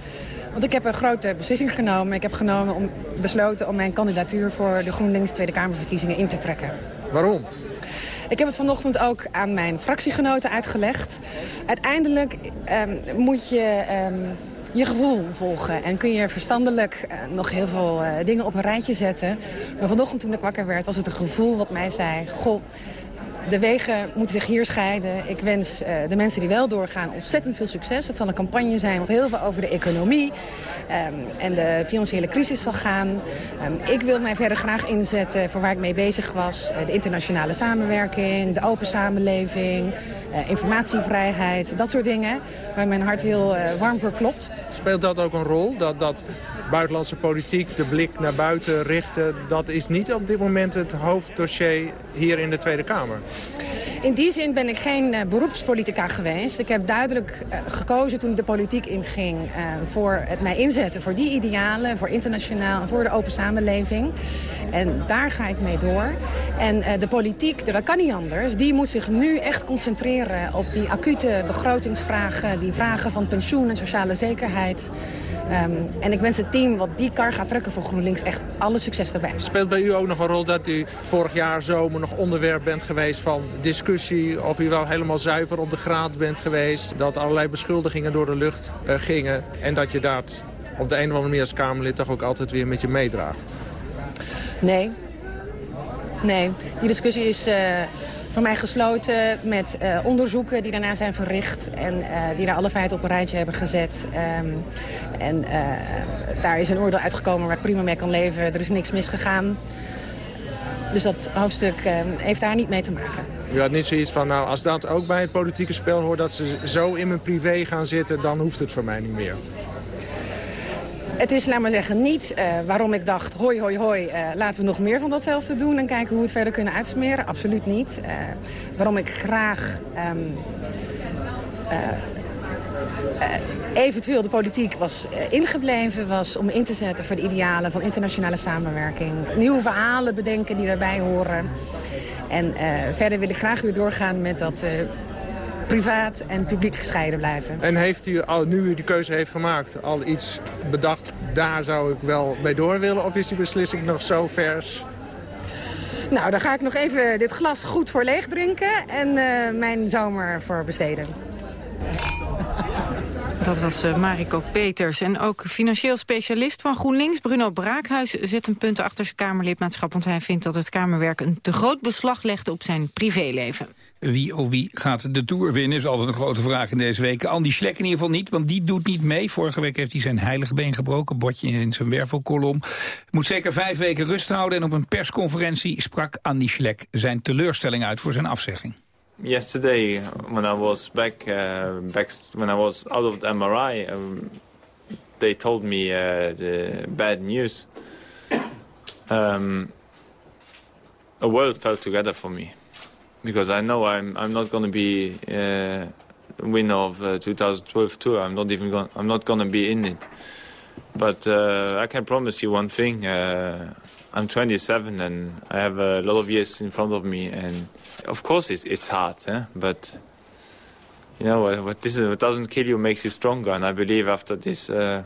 Want ik heb een grote beslissing genomen. Ik heb genomen om, besloten om mijn kandidatuur voor de GroenLinks Tweede Kamerverkiezingen in te trekken. Waarom? Ik heb het vanochtend ook aan mijn fractiegenoten uitgelegd. Uiteindelijk ehm, moet je ehm, je gevoel volgen. En kun je verstandelijk eh, nog heel veel eh, dingen op een rijtje zetten. Maar vanochtend toen ik wakker werd was het een gevoel wat mij zei... Goh, de wegen moeten zich hier scheiden. Ik wens eh, de mensen die wel doorgaan ontzettend veel succes. Het zal een campagne zijn wat heel veel over de economie ehm, en de financiële crisis zal gaan. Ehm, ik wil mij verder graag inzetten voor waar ik mee bezig was. Eh, de internationale samenwerking, de open samenleving, eh, informatievrijheid. Dat soort dingen waar mijn hart heel warm voor klopt. Speelt dat ook een rol? Dat, dat buitenlandse politiek, de blik naar buiten richten... dat is niet op dit moment het hoofddossier hier in de Tweede Kamer. In die zin ben ik geen eh, beroepspolitica geweest. Ik heb duidelijk eh, gekozen toen ik de politiek inging eh, voor het mij inzetten voor die idealen, voor internationaal voor de open samenleving. En daar ga ik mee door. En de politiek, dat kan niet anders, die moet zich nu echt concentreren op die acute begrotingsvragen, die vragen van pensioen en sociale zekerheid. Ehm, en ik wens het team wat die kar gaat trekken voor GroenLinks echt alle succes daarbij. Speelt bij u ook nog een rol dat u vorig jaar zomer nog onderwerp bent geweest van discussie... of u wel helemaal zuiver op de graad bent geweest... dat allerlei beschuldigingen door de lucht eh, gingen... en dat je dat op de een of andere manier als Kamerlid toch ook altijd weer met je meedraagt? Nee. Nee, die discussie is eh, voor mij gesloten met eh, onderzoeken die daarna zijn verricht... en eh, die daar alle feiten op een rijtje hebben gezet. Ehm, en eh, daar is een oordeel uitgekomen waar ik prima mee kan leven. Er is niks misgegaan. Dus dat hoofdstuk eh, heeft daar niet mee te maken. U had niet zoiets van, nou, als dat ook bij het politieke spel hoort... dat ze zo in mijn privé gaan zitten, dan hoeft het voor mij niet meer. Het is, laat maar zeggen, niet eh, waarom ik dacht... hoi, hoi, hoi, eh, laten we nog meer van datzelfde doen... en kijken hoe we het verder kunnen uitsmeren. Absoluut niet. Eh, waarom ik graag... ehm, eh, eh, eventueel de politiek was ingebleven... was om in te zetten voor de idealen van internationale samenwerking. Nieuwe verhalen bedenken die daarbij horen. En verder wil ik graag weer doorgaan met dat... privaat en publiek gescheiden blijven. En heeft u, al, nu u die keuze heeft gemaakt, al iets bedacht... daar zou ik wel bij door willen? Of is die beslissing nog zo vers? Nou, dan ga ik nog even dit glas goed voor leeg drinken... en eh, mijn zomer voor besteden. Dat was eh, Mariko Peters. En ook financieel specialist van GroenLinks, Bruno Braakhuis... zet een punt achter zijn Kamerlidmaatschap... want hij vindt dat het Kamerwerk een te groot beslag legt op zijn privéleven. Wie of wie gaat de Tour winnen is altijd een grote vraag in deze week. Andy Schlek in ieder geval niet, want die doet niet mee. Vorige week heeft hij zijn heilige been gebroken, botje in zijn wervelkolom. Moet zeker vijf weken rust houden en op een persconferentie sprak Andy Schlek zijn teleurstelling uit voor zijn afzegging. yesterday when I was back, uh, back when I was out of the MRI, um, they told me uh, the bad news. Um, a world fell together for me because I know I'm I'm not going to be uh, winner of uh, 2012 tour. I'm not even going. I'm not going to be in it. But uh, I can promise you one thing. Uh, I'm 27 and I have a lot of years in front of me, and of course it's it's hard, eh? but you know what, what this is, what doesn't kill you makes you stronger, and I believe after this uh,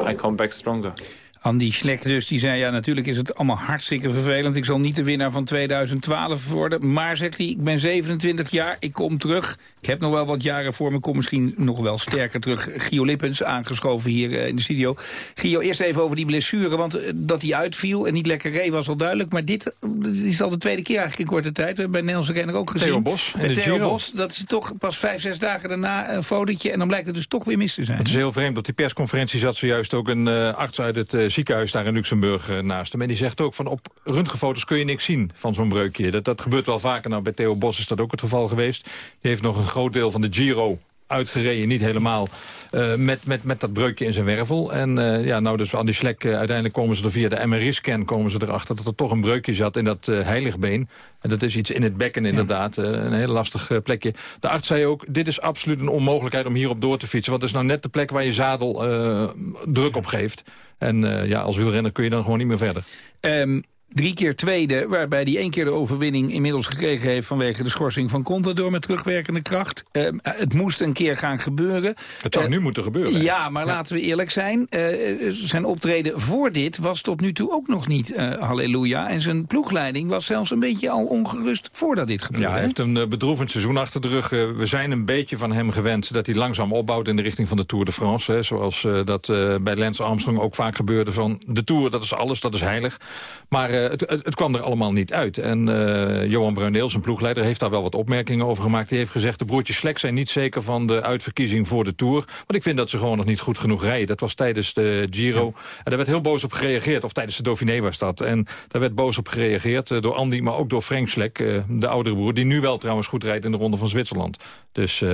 I come back stronger. Andy Schlek dus, die zei, ja natuurlijk is het allemaal hartstikke vervelend. Ik zal niet de winnaar van 2012 worden. Maar, zegt hij, ik ben 27 jaar, ik kom terug. Ik heb nog wel wat jaren voor me, kom misschien nog wel sterker terug. Gio Lippens, aangeschoven hier eh, in de studio. Gio, eerst even over die blessure, want eh, dat hij uitviel en niet lekker reed was al duidelijk. Maar dit, is al de tweede keer eigenlijk in korte tijd. We hebben bij Nederlandse Renner ook gezien. Theo Bos de Theo Giro. Bos, dat is toch pas vijf, zes dagen daarna een fotootje. En dan blijkt het dus toch weer mis te zijn. Het is heel vreemd. Op die persconferentie zat zojuist ook een eh, arts uit het ziekenhuis daar in Luxemburg eh, naast hem. En die zegt ook van op röntgenfoto's kun je niks zien van zo'n breukje. Dat, dat gebeurt wel vaker. Nou, bij Theo Bos is dat ook het geval geweest. Die heeft nog een groot deel van de Giro uitgereden, niet helemaal, eh, met, met, met dat breukje in zijn wervel. En eh, ja, nou dus Andy Schlek, eh, uiteindelijk komen ze er via de MRI-scan komen ze erachter dat er toch een breukje zat in dat eh heiligbeen. En dat is iets in het bekken inderdaad, een heel lastig plekje. De arts zei ook, dit is absoluut een onmogelijkheid om hierop door te fietsen. Want het is nou net de plek waar je zadel eh, druk op geeft. En eh, ja, als wielrenner kun je dan gewoon niet meer verder. Ehm, Drie keer tweede, waarbij hij één keer de overwinning inmiddels gekregen heeft... vanwege de schorsing van Contador met terugwerkende kracht. Eh, het moest een keer gaan gebeuren. Het zou Eh, nu moeten gebeuren. Ja, maar laten we eerlijk zijn. eh, zijn optreden voor dit was tot nu toe ook nog niet halleluja. En zijn ploegleiding was zelfs een beetje al ongerust voordat dit gebeurde. Ja, hij heeft een bedroevend seizoen achter de rug. We zijn een beetje van hem gewend dat hij langzaam opbouwt in de richting van de Tour de France. Hè, zoals dat bij Lance Armstrong ook vaak gebeurde van de Tour, dat is alles, dat is heilig. Maar het, het, het kwam er allemaal niet uit. En eh, Johan Bruineel, zijn ploegleider, heeft daar wel wat opmerkingen over gemaakt. Die heeft gezegd, de broertjes Slek zijn niet zeker van de uitverkiezing voor de Tour. Want ik vind dat ze gewoon nog niet goed genoeg rijden. Dat was tijdens de Giro. En daar werd heel boos op gereageerd. Of tijdens de Dauphiné was dat. En daar werd boos op gereageerd eh, door Andy, maar ook door Frank Slek, eh, de oudere broer. Die nu wel trouwens goed rijdt in de Ronde van Zwitserland. Dus...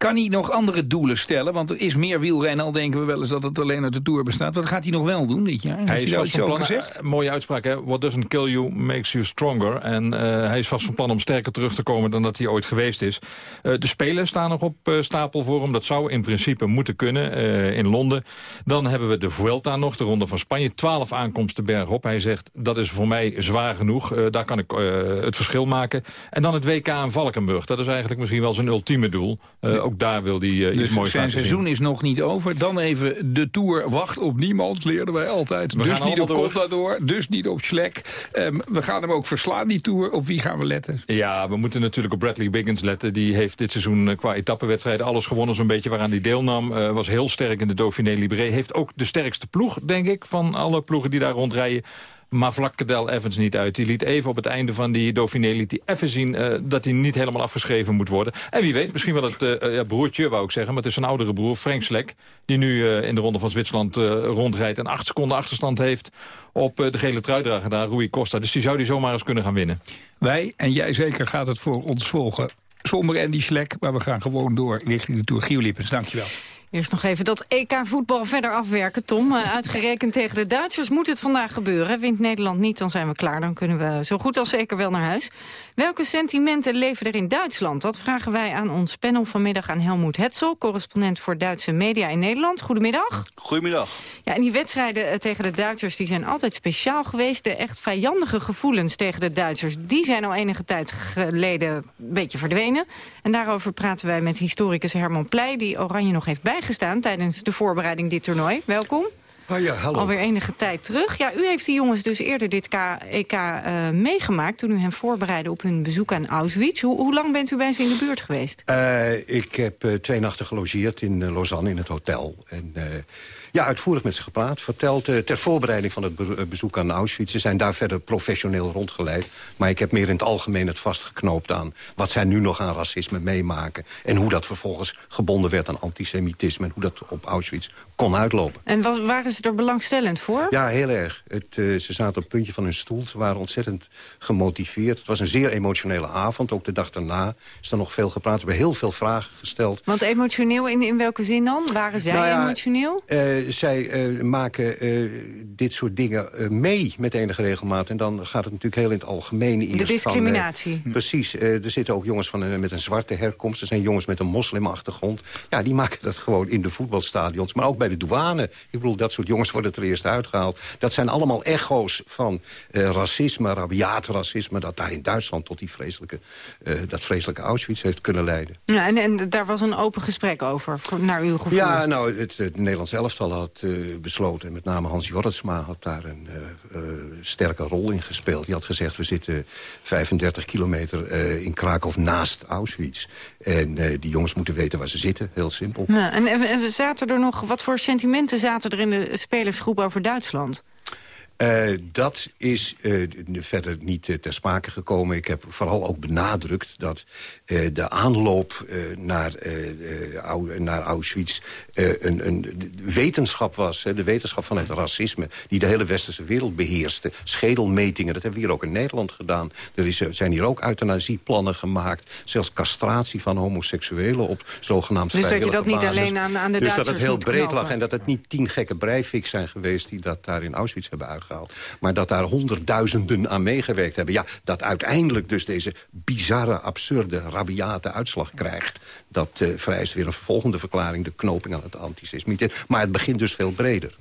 Kan hij nog andere doelen stellen? Want er is meer wielrennen, al denken we wel eens dat het alleen uit de Tour bestaat. Wat gaat hij nog wel doen dit jaar? Heeft Hij is daar vast van plan, gezegd? eh, mooie uitspraak, hè? What doesn't kill you makes you stronger. En eh, hij is vast van plan om sterker terug te komen dan dat hij ooit geweest is. Eh, de Spelen staan nog op stapel voor hem. Dat zou in principe moeten kunnen in Londen. Dan hebben we de Vuelta nog, de Ronde van Spanje. 12 aankomsten bergop. Hij zegt, dat is voor mij zwaar genoeg. Daar kan ik het verschil maken. En dan het WK in Valkenburg. Dat is eigenlijk misschien wel zijn ultieme doel. Eh, Ook daar wil hij eh, iets Dus moois zijn seizoen is nog niet over. Dan even de Tour wacht op niemand, leerden wij altijd. We dus niet op. Contador, dus niet op Schlek. Ehm, we gaan hem ook verslaan, die Tour. Op wie gaan we letten? Ja, we moeten natuurlijk op Bradley Biggins letten. Die heeft dit seizoen eh, qua etappenwedstrijden alles gewonnen zo'n beetje waaraan hij deelnam. Eh, was heel sterk in de Dauphiné Libéré. Heeft ook de sterkste ploeg, denk ik, van alle ploegen die daar rondrijden. Maar vlak Cadel Evans niet uit. Die liet even op het einde van die Dauphiné liet even zien eh, dat hij niet helemaal afgeschreven moet worden. En wie weet, misschien wel het eh, ja, broertje, wou ik zeggen. Maar het is een oudere broer, Frank Slek. Die nu in de Ronde van Zwitserland rondrijdt. En acht seconden achterstand heeft op de gele truidrager daar, Rui Costa. Dus die zou die zomaar eens kunnen gaan winnen. Wij, en jij zeker, gaat het voor ons volgen. Zonder Andy Schlek, maar we gaan gewoon door richting de Tour. Gio Lippens, dankjewel. Eerst nog even dat EK-voetbal verder afwerken, Tom. Eh, uitgerekend tegen de Duitsers moet het vandaag gebeuren. Wint Nederland niet, dan zijn we klaar. Dan kunnen we zo goed als zeker wel naar huis. Welke sentimenten leven er in Duitsland? Dat vragen wij aan ons panel vanmiddag aan Helmoet Hetzel... correspondent voor Duitse media in Nederland. Goedemiddag. Goedemiddag. Ja, en die wedstrijden eh, tegen de Duitsers die zijn altijd speciaal geweest. De echt vijandige gevoelens tegen de Duitsers... die zijn al enige tijd geleden een beetje verdwenen. En daarover praten wij met historicus Herman Pleij... die Oranje nog heeft bijgestaan tijdens de voorbereiding dit toernooi. Welkom. Ah ja, hallo. Alweer enige tijd terug. Ja, u heeft die jongens dus eerder dit K EK eh, meegemaakt... toen u hen voorbereidde op hun bezoek aan Auschwitz. Hoe, hoe lang bent u bij ze in de buurt geweest? Eh, ik heb eh, twee nachten gelogeerd in Lausanne in het hotel. En ja, uitvoerig met ze gepraat. Verteld eh, ter voorbereiding van het be- eh, bezoek aan Auschwitz. Ze zijn daar verder professioneel rondgeleid. Maar ik heb meer in het algemeen het vastgeknoopt aan... wat zij nu nog aan racisme meemaken. En hoe dat vervolgens gebonden werd aan antisemitisme. En hoe dat op Auschwitz kon uitlopen. En was, waren ze er belangstellend voor? Ja, heel erg. Het, eh, ze zaten op het puntje van hun stoel. Ze waren ontzettend gemotiveerd. Het was een zeer emotionele avond. Ook de dag daarna is er nog veel gepraat. We hebben heel veel vragen gesteld. Want emotioneel, in, in welke zin dan? Waren zij Nou ja, emotioneel? Zij eh, maken eh, dit soort dingen eh, mee met enige regelmaat. En dan gaat het natuurlijk heel in het algemeen eerst De discriminatie. Van, eh, precies. eh, er zitten ook jongens van, eh, met een zwarte herkomst. Er zijn jongens met een moslimachtergrond. Ja, die maken dat gewoon in de voetbalstadions. Maar ook bij de douane. Ik bedoel, dat soort jongens worden er eerst uitgehaald. Dat zijn allemaal echo's van eh, racisme, rabiaat racisme... dat daar in Duitsland tot die vreselijke, eh, dat vreselijke Auschwitz heeft kunnen leiden. Ja, en, en daar was een open gesprek over, naar uw gevoel. Ja, nou, het, het Nederlands elftal had eh, besloten... en met name Hans Jorritsma had daar een eh, eh, sterke rol in gespeeld. Die had gezegd, we zitten 35 kilometer in Krakow naast Auschwitz. En die jongens moeten weten waar ze zitten, heel simpel. En en zaten er nog, wat voor sentimenten zaten er in de spelersgroep over Duitsland? Eh, dat is eh, verder niet eh, ter sprake gekomen. Ik heb vooral ook benadrukt dat de aanloop naar, naar Auschwitz een, een wetenschap was. Hè, de wetenschap van het racisme die de hele westerse wereld beheerste. Schedelmetingen, dat hebben we hier ook in Nederland gedaan. Er is, zijn hier ook euthanasieplannen gemaakt. Zelfs castratie van homoseksuelen op zogenaamd Dus dat je dat niet alleen aan- aan de Dus dat het Duitsers heel breed lag en dat het niet tien gekke breifiks zijn geweest... die dat daar in Auschwitz hebben uitgehaald. Gehaald. Maar dat daar honderdduizenden aan meegewerkt hebben. Ja, dat uiteindelijk dus deze bizarre, absurde, rabiate uitslag krijgt. Dat eh, vereist weer een volgende verklaring. De knoping aan het antisemitisme. Maar het begint dus veel breder.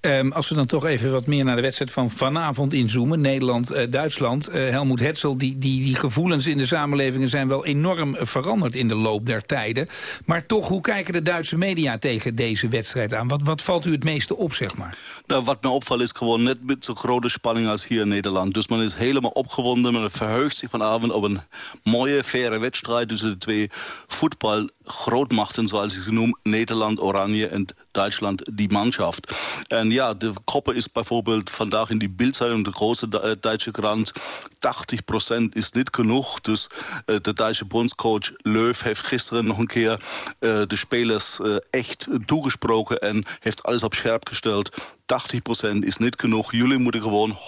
Ehm, als we dan toch even wat meer naar de wedstrijd van vanavond inzoomen. Nederland-Duitsland. Eh, Helmoet Hetzel, die, die, die gevoelens in de samenlevingen zijn wel enorm eh, veranderd in de loop der tijden. Maar toch, hoe kijken de Duitse media tegen deze wedstrijd aan? Wat, wat valt u het meeste op, zeg maar? Nou, wat me opvalt is gewoon net met zo'n grote spanning als hier in Nederland. Dus man is helemaal opgewonden. Men verheugt zich vanavond op een mooie, faire wedstrijd tussen de twee voetbalgrootmachten, zoals ik ze noem. Nederland, Oranje en Duitsland, die Mannschaft. En ja, de koppen is bijvoorbeeld vandaag in die Bildzeitung, de grote Du- Duitse krant, 80% is niet genoeg. Dus eh, de Duitse bondscoach Löw heeft gisteren nog een keer eh, de spelers eh, echt toegesproken en heeft alles op scherp gesteld. 80% is niet genoeg. Jullie moeten gewoon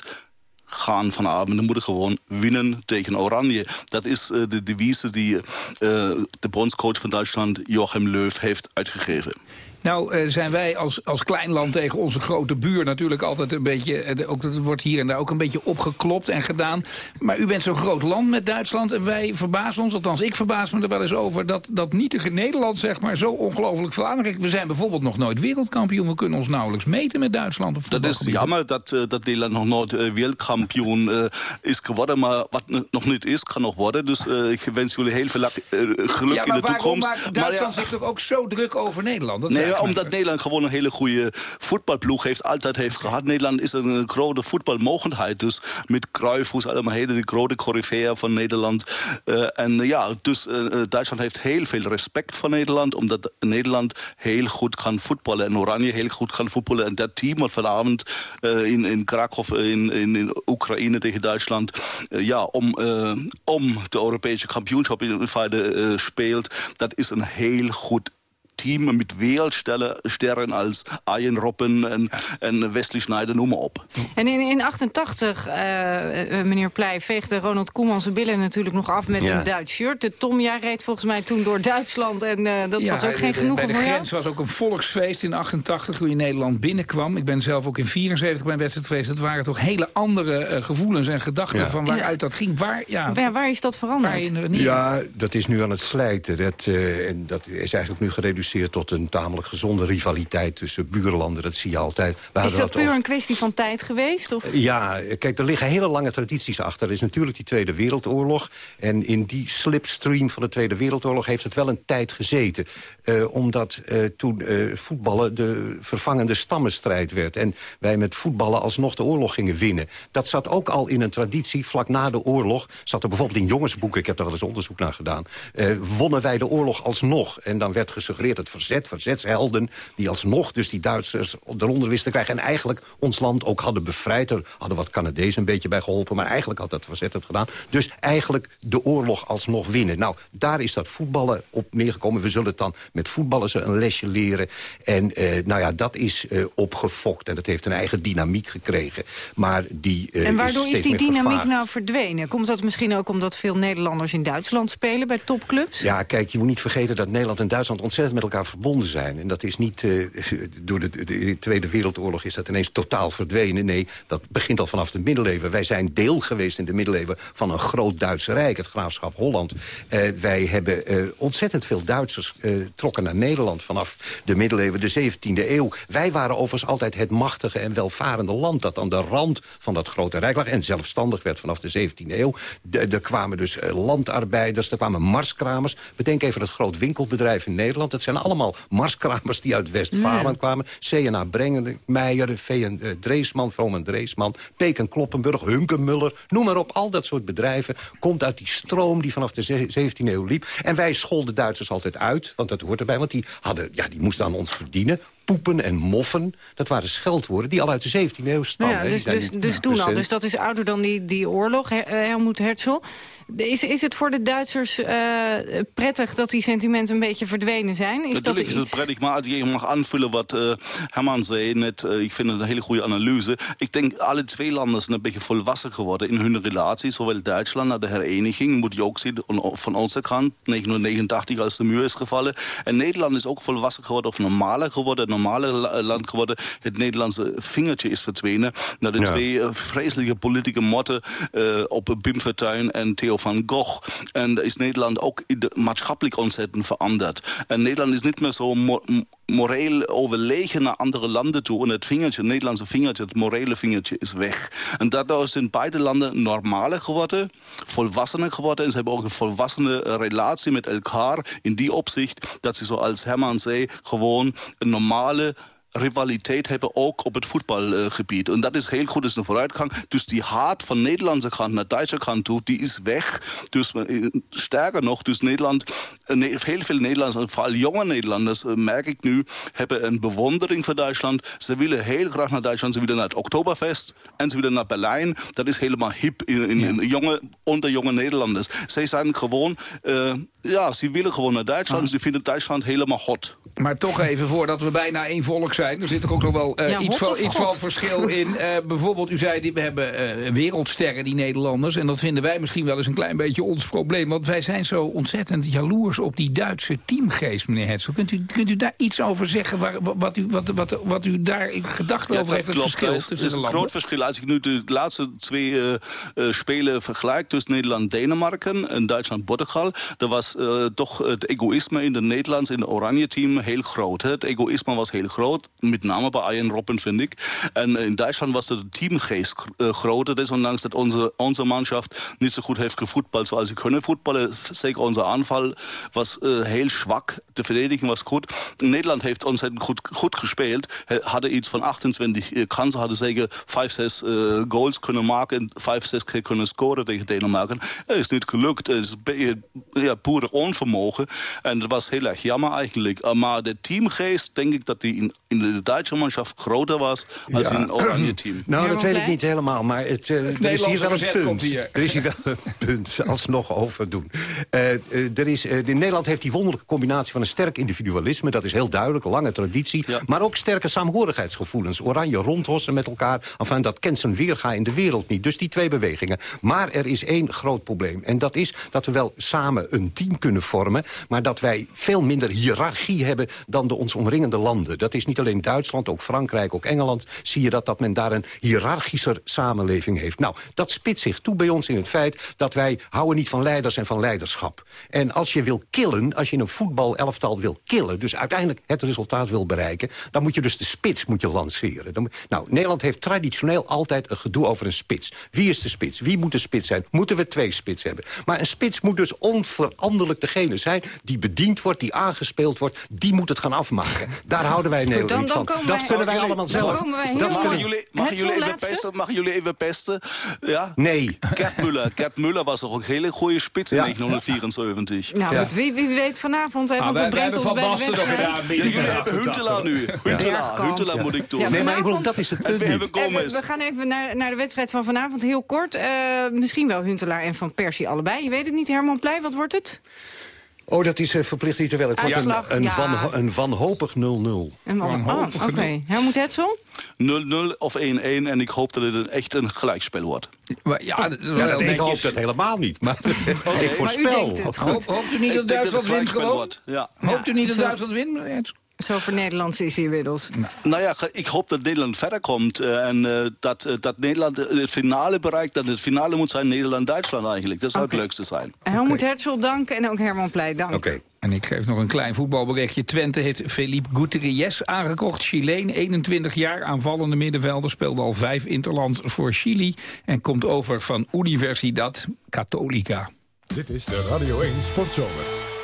100% gaan vanavond. We moeten gewoon winnen tegen Oranje. Dat is eh, de devise die eh, de bondscoach van Duitsland, Joachim Löw, heeft uitgegeven. Nou eh, zijn wij als, als klein land tegen onze grote buur natuurlijk altijd een beetje... eh, ook, dat wordt hier en daar ook een beetje opgeklopt en gedaan. Maar u bent zo'n groot land met Duitsland en wij verbazen ons... althans ik verbaas me er wel eens over dat, dat nietige Nederland zeg maar, zo ongelooflijk veel aanreikt. We zijn bijvoorbeeld nog nooit wereldkampioen. We kunnen ons nauwelijks meten met Duitsland. Op Dat is jammer dat, eh, dat Nederland nog nooit wereldkampioen is geworden. Maar wat nog niet is, kan nog worden. Dus ik wens jullie heel veel geluk ja, in maar de waarom toekomst. maakt Maar Duitsland ja, zich toch ook zo druk over Nederland? Dat Nee, omdat Nederland gewoon een hele goede voetbalploeg heeft, altijd heeft gehad. Nederland is een grote voetbalmogendheid. Dus met Cruyff, allemaal de grote coryfeer van Nederland. Eh, en eh, ja, dus eh, Duitsland heeft heel veel respect voor Nederland, omdat Nederland heel goed kan voetballen. En Oranje heel goed kan voetballen. En dat team wat vanavond in, in Krakow, in, in, in Oekraïne tegen Duitsland, ja, om, om de Europese kampioenschap in feite speelt, dat is een heel goed team met wereldsterren als Arjen Robben en, en Wesley Sneijder, noem maar op. En in, in 88, eh, eh, meneer Pleij, veegde Ronald Koeman zijn billen natuurlijk nog af met Ja. een Duits shirt. De Tom, jij reed volgens mij toen door Duitsland en eh, dat Ja, was ook geen de- genoegen Bij de voor grens jou? was ook een volksfeest in 88 toen je Nederland binnenkwam. Ik ben zelf ook in 74 bij een wedstrijd geweest. Dat waren toch hele andere eh, gevoelens en gedachten Ja. van waaruit dat ging. Waar, ja, Waar, waar is dat veranderd? waar je er niet Ja, dat is nu aan het slijten. Dat, eh, en dat is eigenlijk nu gereduceerd tot een tamelijk gezonde rivaliteit tussen buurlanden. Dat zie je altijd. We Is dat puur een kwestie van tijd geweest? Of? Ja, kijk, er liggen hele lange tradities achter. Er is natuurlijk die Tweede Wereldoorlog. En in die slipstream van de Tweede Wereldoorlog heeft het wel een tijd gezeten. Eh, omdat eh, toen eh, voetballen de vervangende stammenstrijd werd. En wij met voetballen alsnog de oorlog gingen winnen. Dat zat ook al in een traditie. Vlak na de oorlog zat er bijvoorbeeld in jongensboeken... ik heb daar wel eens onderzoek naar gedaan... wonnen wij de oorlog alsnog. En dan werd gesuggereerd het verzet, verzetshelden... die alsnog dus die Duitsers eronder wisten te krijgen... en eigenlijk ons land ook hadden bevrijd. Er hadden wat Canadezen een beetje bij geholpen... maar eigenlijk had dat verzet het gedaan. Dus eigenlijk de oorlog alsnog winnen. Nou, daar is dat voetballen op neergekomen. We zullen het dan met voetballen ze een lesje leren. En eh, nou ja, dat is eh, opgefokt en dat heeft een eigen dynamiek gekregen. Maar die eh, en waardoor is, die dynamiek nou verdwenen? Komt dat misschien ook omdat veel Nederlanders in Duitsland spelen bij topclubs? Ja, kijk, je moet niet vergeten dat Nederland en Duitsland ontzettend met elkaar verbonden zijn. En dat is niet, eh, door de, de Tweede Wereldoorlog is dat ineens totaal verdwenen. Nee, dat begint al vanaf de middeleeuwen. Wij zijn deel geweest in de middeleeuwen van een groot Duitse rijk, het graafschap Holland. Eh, wij hebben eh, ontzettend veel Duitsers trokken naar Nederland vanaf de middeleeuwen, de 17e eeuw. Wij waren overigens altijd het machtige en welvarende land dat aan de rand van dat grote rijk lag en zelfstandig werd vanaf de 17e eeuw. Er kwamen dus landarbeiders, er kwamen marskramers. Bedenk even het groot winkelbedrijf in Nederland. Dat zijn allemaal marskramers die uit Westfalen kwamen. C&A Brengen, Meijer, V. en eh, Dreesman, Vroom en Dreesman, Peek en Kloppenburg, Hunkenmuller. Noem maar op, al dat soort bedrijven komt uit die stroom die vanaf de ze- 17e eeuw liep. En wij scholden Duitsers altijd uit, want dat hoort erbij. Want die, hadden, ja, die moesten aan ons verdienen. Poepen en moffen, dat waren scheldwoorden die al uit de 17e eeuw Nou stammen. ja, dus dus, dus toen al. Dus dat is ouder dan die, die oorlog, eh, Helmoet Herzl. Is, is het voor de Duitsers eh, prettig dat die sentimenten een beetje verdwenen zijn? Is dat Natuurlijk is het iets? prettig, maar als ik mag aanvullen wat eh, Herman zei net, ik vind het een hele goede analyse. Ik denk, alle twee landen zijn een beetje volwassen geworden in hun relatie. Zowel Duitsland naar de hereniging, moet je ook zien, on- van onze kant, 1989 als de muur is gevallen. En Nederland is ook volwassen geworden of normaler geworden normale la- land geworden. Het Nederlandse vingertje is verdwenen. Naar de Ja. twee eh, vreselijke politieke motten eh, op Pim Fortuyn en Theo van Gogh. En is Nederland ook in de- maatschappelijk ontzettend veranderd. En Nederland is niet meer zo moreel overlegen naar andere landen toe. En het vingertje, het Nederlandse vingertje, het morele vingertje is weg. En daardoor zijn beide landen normaler geworden, volwassener geworden. En ze hebben ook een volwassene relatie met elkaar in die opzicht dat ze, zoals Herman zei, gewoon een normale rivaliteit hebben ook op het voetbalgebied. En dat is heel goed, is een vooruitgang. Dus die haat van Nederlandse kant naar Duitse kant toe, die is weg. Dus eh, sterker nog, dus Nederland, eh, heel veel Nederlanders, vooral jonge Nederlanders, eh, merk ik nu, hebben een bewondering voor Duitsland. Ze willen heel graag naar Duitsland, ze willen naar het Oktoberfest en ze willen naar Berlijn. Dat is helemaal hip in, in, in jonge, onder jonge Nederlanders. Zij zijn gewoon, ja, ze willen gewoon naar Duitsland. Ze vinden Duitsland helemaal hot. Maar toch even voordat we bijna één volk zijn. Er zit er ook nog wel eh, Ja, iets, van, iets verschil in. Eh, bijvoorbeeld, u zei, we hebben eh, wereldsterren, die Nederlanders. En dat vinden wij misschien wel eens een klein beetje ons probleem. Want wij zijn zo ontzettend jaloers op die Duitse teamgeest, meneer Hetzel. Kunt u, kunt u daar iets over zeggen? Waar, wat, u, wat, wat, wat u daar in gedachten over heeft, het verschil Er is, tussen is de een landen? groot verschil. Als ik nu de laatste twee eh, eh, spelen vergelijk tussen Nederland en Denemarken en Duitsland-Portugal, dan was eh, toch het egoïsme in de Nederlands, in het oranje team heel groot. Hè. Het egoïsme was heel groot, met name bij Arjen Robben, vind ik. En in Duitsland was de teamgeest eh, groter, desondanks dat onze, onze Mannschaft niet zo goed heeft gevoetbald zoals ze kunnen voetballen. Zeker onze aanval was eh, heel zwak, de verdediging was goed. Nederland heeft ontzettend goed, gespeeld, He- hadden iets van 28 eh, kansen, hadden zeker 5, 6 eh, goals kunnen maken en 5, 6 keer kunnen scoren tegen Denemarken. Het is niet gelukt, is ja, pure onvermogen. En was heel erg jammer eigenlijk. Eh, Maar de teamgeest, denk ik dat die in de Duitse Mannschaft groter was als in het oranje team. Nou, dat weet ik niet helemaal, maar het, eh, er is hier wel een punt. Er is hier wel een punt, alsnog over doen. Eh, eh, er is, eh, in Nederland heeft die wonderlijke combinatie van een sterk individualisme... dat is heel duidelijk, lange traditie... maar ook sterke saamhorigheidsgevoelens. Oranje rondhossen met elkaar, enfin, dat kent zijn weerga in de wereld niet. Dus die twee bewegingen. Maar er is één groot probleem. En dat is dat we wel samen een team kunnen vormen... maar dat wij veel minder hiërarchie hebben dan de ons omringende landen. Dat is niet alleen Duitsland, ook Frankrijk, ook Engeland... zie je dat, dat men daar een hiërarchischer samenleving heeft. Nou, dat spitst zich toe bij ons in het feit dat wij houden niet van leiders en van leiderschap. En als je wil killen, als je een voetbalelftal wil killen... dus uiteindelijk het resultaat wil bereiken... dan moet je dus de spits moet je lanceren. Dan nou, Nederland heeft traditioneel altijd een gedoe over een spits. Wie is de spits? Wie moet de spits zijn? Moeten we twee spits hebben? Maar een spits moet dus onveranderlijk degene zijn... die bediend wordt, die aangespeeld wordt. Die moet het gaan afmaken. Daar houden wij in Nederland dan- dan van. komen Dat wij- kunnen wij Dan allemaal komen zelf. wij Dat heel- kunnen- Mag jullie, mag jullie even laatste? pesten? Mag jullie even pesten? Ja? Nee. Gerd Muller. Gerd Muller was ook een hele goede spits in 1974. Nou, wie, wie weet vanavond, hè, Ah, Van bij de wedstrijd. Ja, jullie hebben Huntelaar nu. Huntelaar, Huntelaar moet ik doen. Ja, Nee, maar ik bedoel, vanavond- dat is het En punt we. Eh, we, gaan even naar, naar de wedstrijd van vanavond, heel kort. Eh, misschien wel Huntelaar en Van Persie allebei. Je weet het niet, Herman Pleij, wat wordt het? Oh, dat is uh, verplicht ritueel. Het wordt een, Uitslag, een, ja. van, een wanhopig 0-0. En dan- oh, Oké, Helmoet Hetzel? 0-0 of 1-1 en ik hoop dat het een, echt een gelijkspel wordt. Ja, Ja, dat, ik hoop dat helemaal niet, maar ik voorspel. Hoopt u niet Ik dat denk dat het Duitsland een wint gewoon? Ja. Hoopt u niet dat Duitsland wint? Zo voor Nederlands is hij inmiddels. Nou ja, ik hoop dat Nederland verder komt eh, en eh, dat, eh, dat Nederland het finale bereikt. Dat het finale moet zijn Nederland-Duitsland eigenlijk. Dat zou het leukste zijn. Helmoet Hetzel, dank. En ook Herman Pleij, dank. En ik geef nog een klein voetbalberichtje. Twente heeft Felipe Gutierrez aangekocht. Chileen, 21 jaar, aanvallende middenvelder. Speelde al vijf interlands voor Chili. En komt over van Universidad Católica. Dit is de Radio 1 Sportzomer.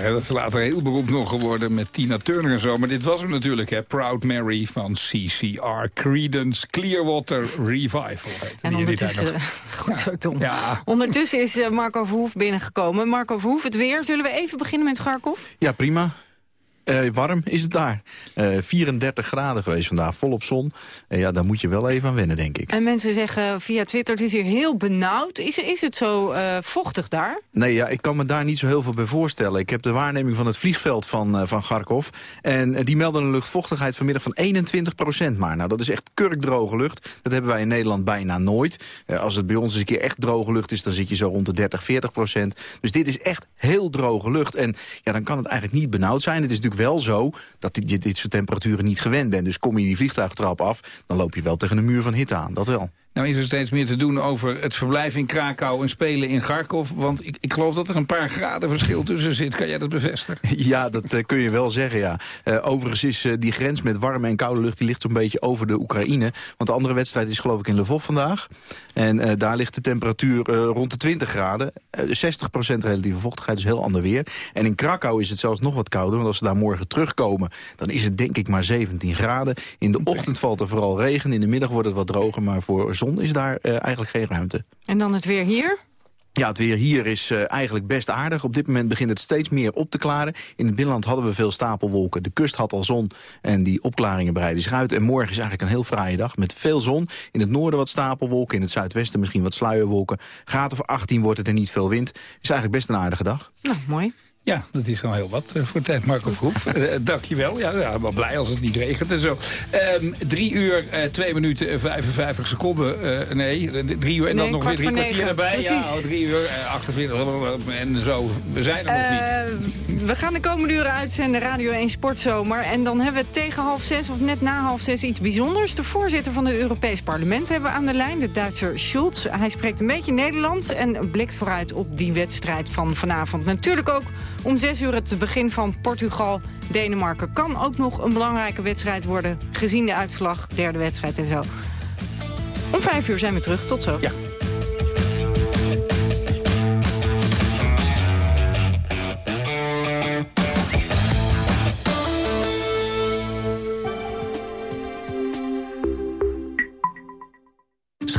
Hè. Dat is later heel beroemd nog geworden met Tina Turner en zo. Maar dit was hem natuurlijk, hè. Proud Mary van CCR. Creedence Clearwater Revival. En ondertussen, nog. goed zo Tom. Ja. Ondertussen is eh, Marco Verhoef binnengekomen. Marco Verhoef, het weer. Zullen we even beginnen met Garkov? Ja, prima. Eh, warm is het daar. Eh 34 graden geweest vandaag, volop zon. Eh, ja, daar moet je wel even aan wennen, denk ik. En mensen zeggen via Twitter, het is hier heel benauwd. Is, is het zo eh, vochtig daar? Nee, ja, ik kan me daar niet zo heel veel bij voorstellen. Ik heb de waarneming van het vliegveld van, eh, van Kharkov. En eh, die melden een luchtvochtigheid vanmiddag van 21 procent maar. Nou, dat is echt kurkdroge lucht. Dat hebben wij in Nederland bijna nooit. Eh, als het bij ons eens een keer echt droge lucht is... dan zit je zo rond de 30, 40 procent. Dus dit is echt heel droge lucht. En ja, dan kan het eigenlijk niet benauwd zijn. Het is natuurlijk wel zo dat je dit soort temperaturen niet gewend bent. Dus kom je die vliegtuigtrap af, dan loop je wel tegen een muur van hitte aan. Dat wel. Nou is er steeds meer te doen over het verblijf in Krakau en spelen in Kharkov. Want ik, ik geloof dat er een paar graden verschil tussen zit. Kan jij dat bevestigen? Ja, dat eh, kun je wel zeggen, ja. Eh, overigens is eh, die grens met warme en koude lucht... die ligt zo'n beetje over de Oekraïne. Want de andere wedstrijd is geloof ik in Lvov vandaag. En daar ligt de temperatuur rond de 20 graden. Eh, 60% relatieve vochtigheid is heel ander weer. En in Krakau is het zelfs nog wat kouder. Want als ze daar morgen terugkomen... dan is het denk ik maar 17 graden. In de ochtend valt er vooral regen. In de middag wordt het wat droger. Maar voor zon is daar eh, eigenlijk geen ruimte. En dan het weer hier? Ja, het weer hier is uh, eigenlijk best aardig. Op dit moment begint het steeds meer op te klaren. In het binnenland hadden we veel stapelwolken. De kust had al zon en die opklaringen breiden zich uit. En morgen is eigenlijk een heel fraaie dag met veel zon. In het noorden wat stapelwolken, in het zuidwesten misschien wat sluierwolken. Graden voor 18 wordt het en niet veel wind. Is eigenlijk best een aardige dag. Nou, mooi. Ja, dat is al heel wat eh, voor tijd, Marco Vroeg. Uh, dankjewel. Ja, ja, wel blij als het niet regent en zo. Um, drie uur, uh, twee minuten en 55 seconden. Uh, nee, drie uur en nee, dan nog weer drie kwartier negen. erbij. Precies. Ja, oh, drie uur, 48 en zo. We zijn er nog niet. We gaan de komende uren uitzenden Radio 1 Sportzomer. En dan hebben we tegen half zes of net na half zes iets bijzonders. De voorzitter van het Europees Parlement hebben we aan de lijn. De Duitser Schulz. Hij spreekt een beetje Nederlands en blikt vooruit op die wedstrijd van vanavond. Natuurlijk ook om zes uur het begin van Portugal-Denemarken. Kan ook nog een belangrijke wedstrijd worden, gezien de uitslag, derde wedstrijd en zo. Om vijf uur zijn we terug. Tot zo. Ja.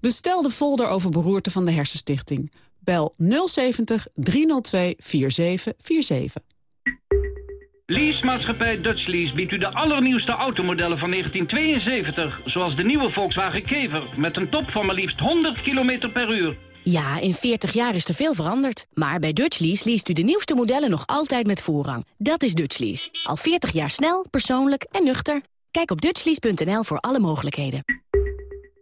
Bestel de folder over beroerte van de Hersenstichting. Bel 070 302 4747. Leasemaatschappij Dutch Lease biedt u de allernieuwste automodellen van 1972... zoals de nieuwe Volkswagen Kever met een top van maar liefst 100 km per uur. Ja, in 40 jaar is er veel veranderd. Maar bij Dutch Lease leest u de nieuwste modellen nog altijd met voorrang. Dat is Dutch Lease. Al 40 jaar snel, persoonlijk en nuchter. Kijk op dutchlease.nl voor alle mogelijkheden.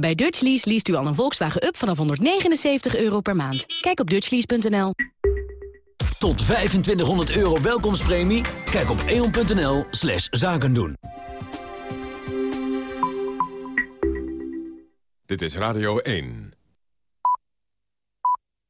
Bij Dutch Lease leest u al een Volkswagen Up vanaf 179 euro per maand. Kijk op dutchlease.nl. Tot 2500 euro welkomstpremie? Kijk op eon.nl slash zaken doen. Dit is Radio 1.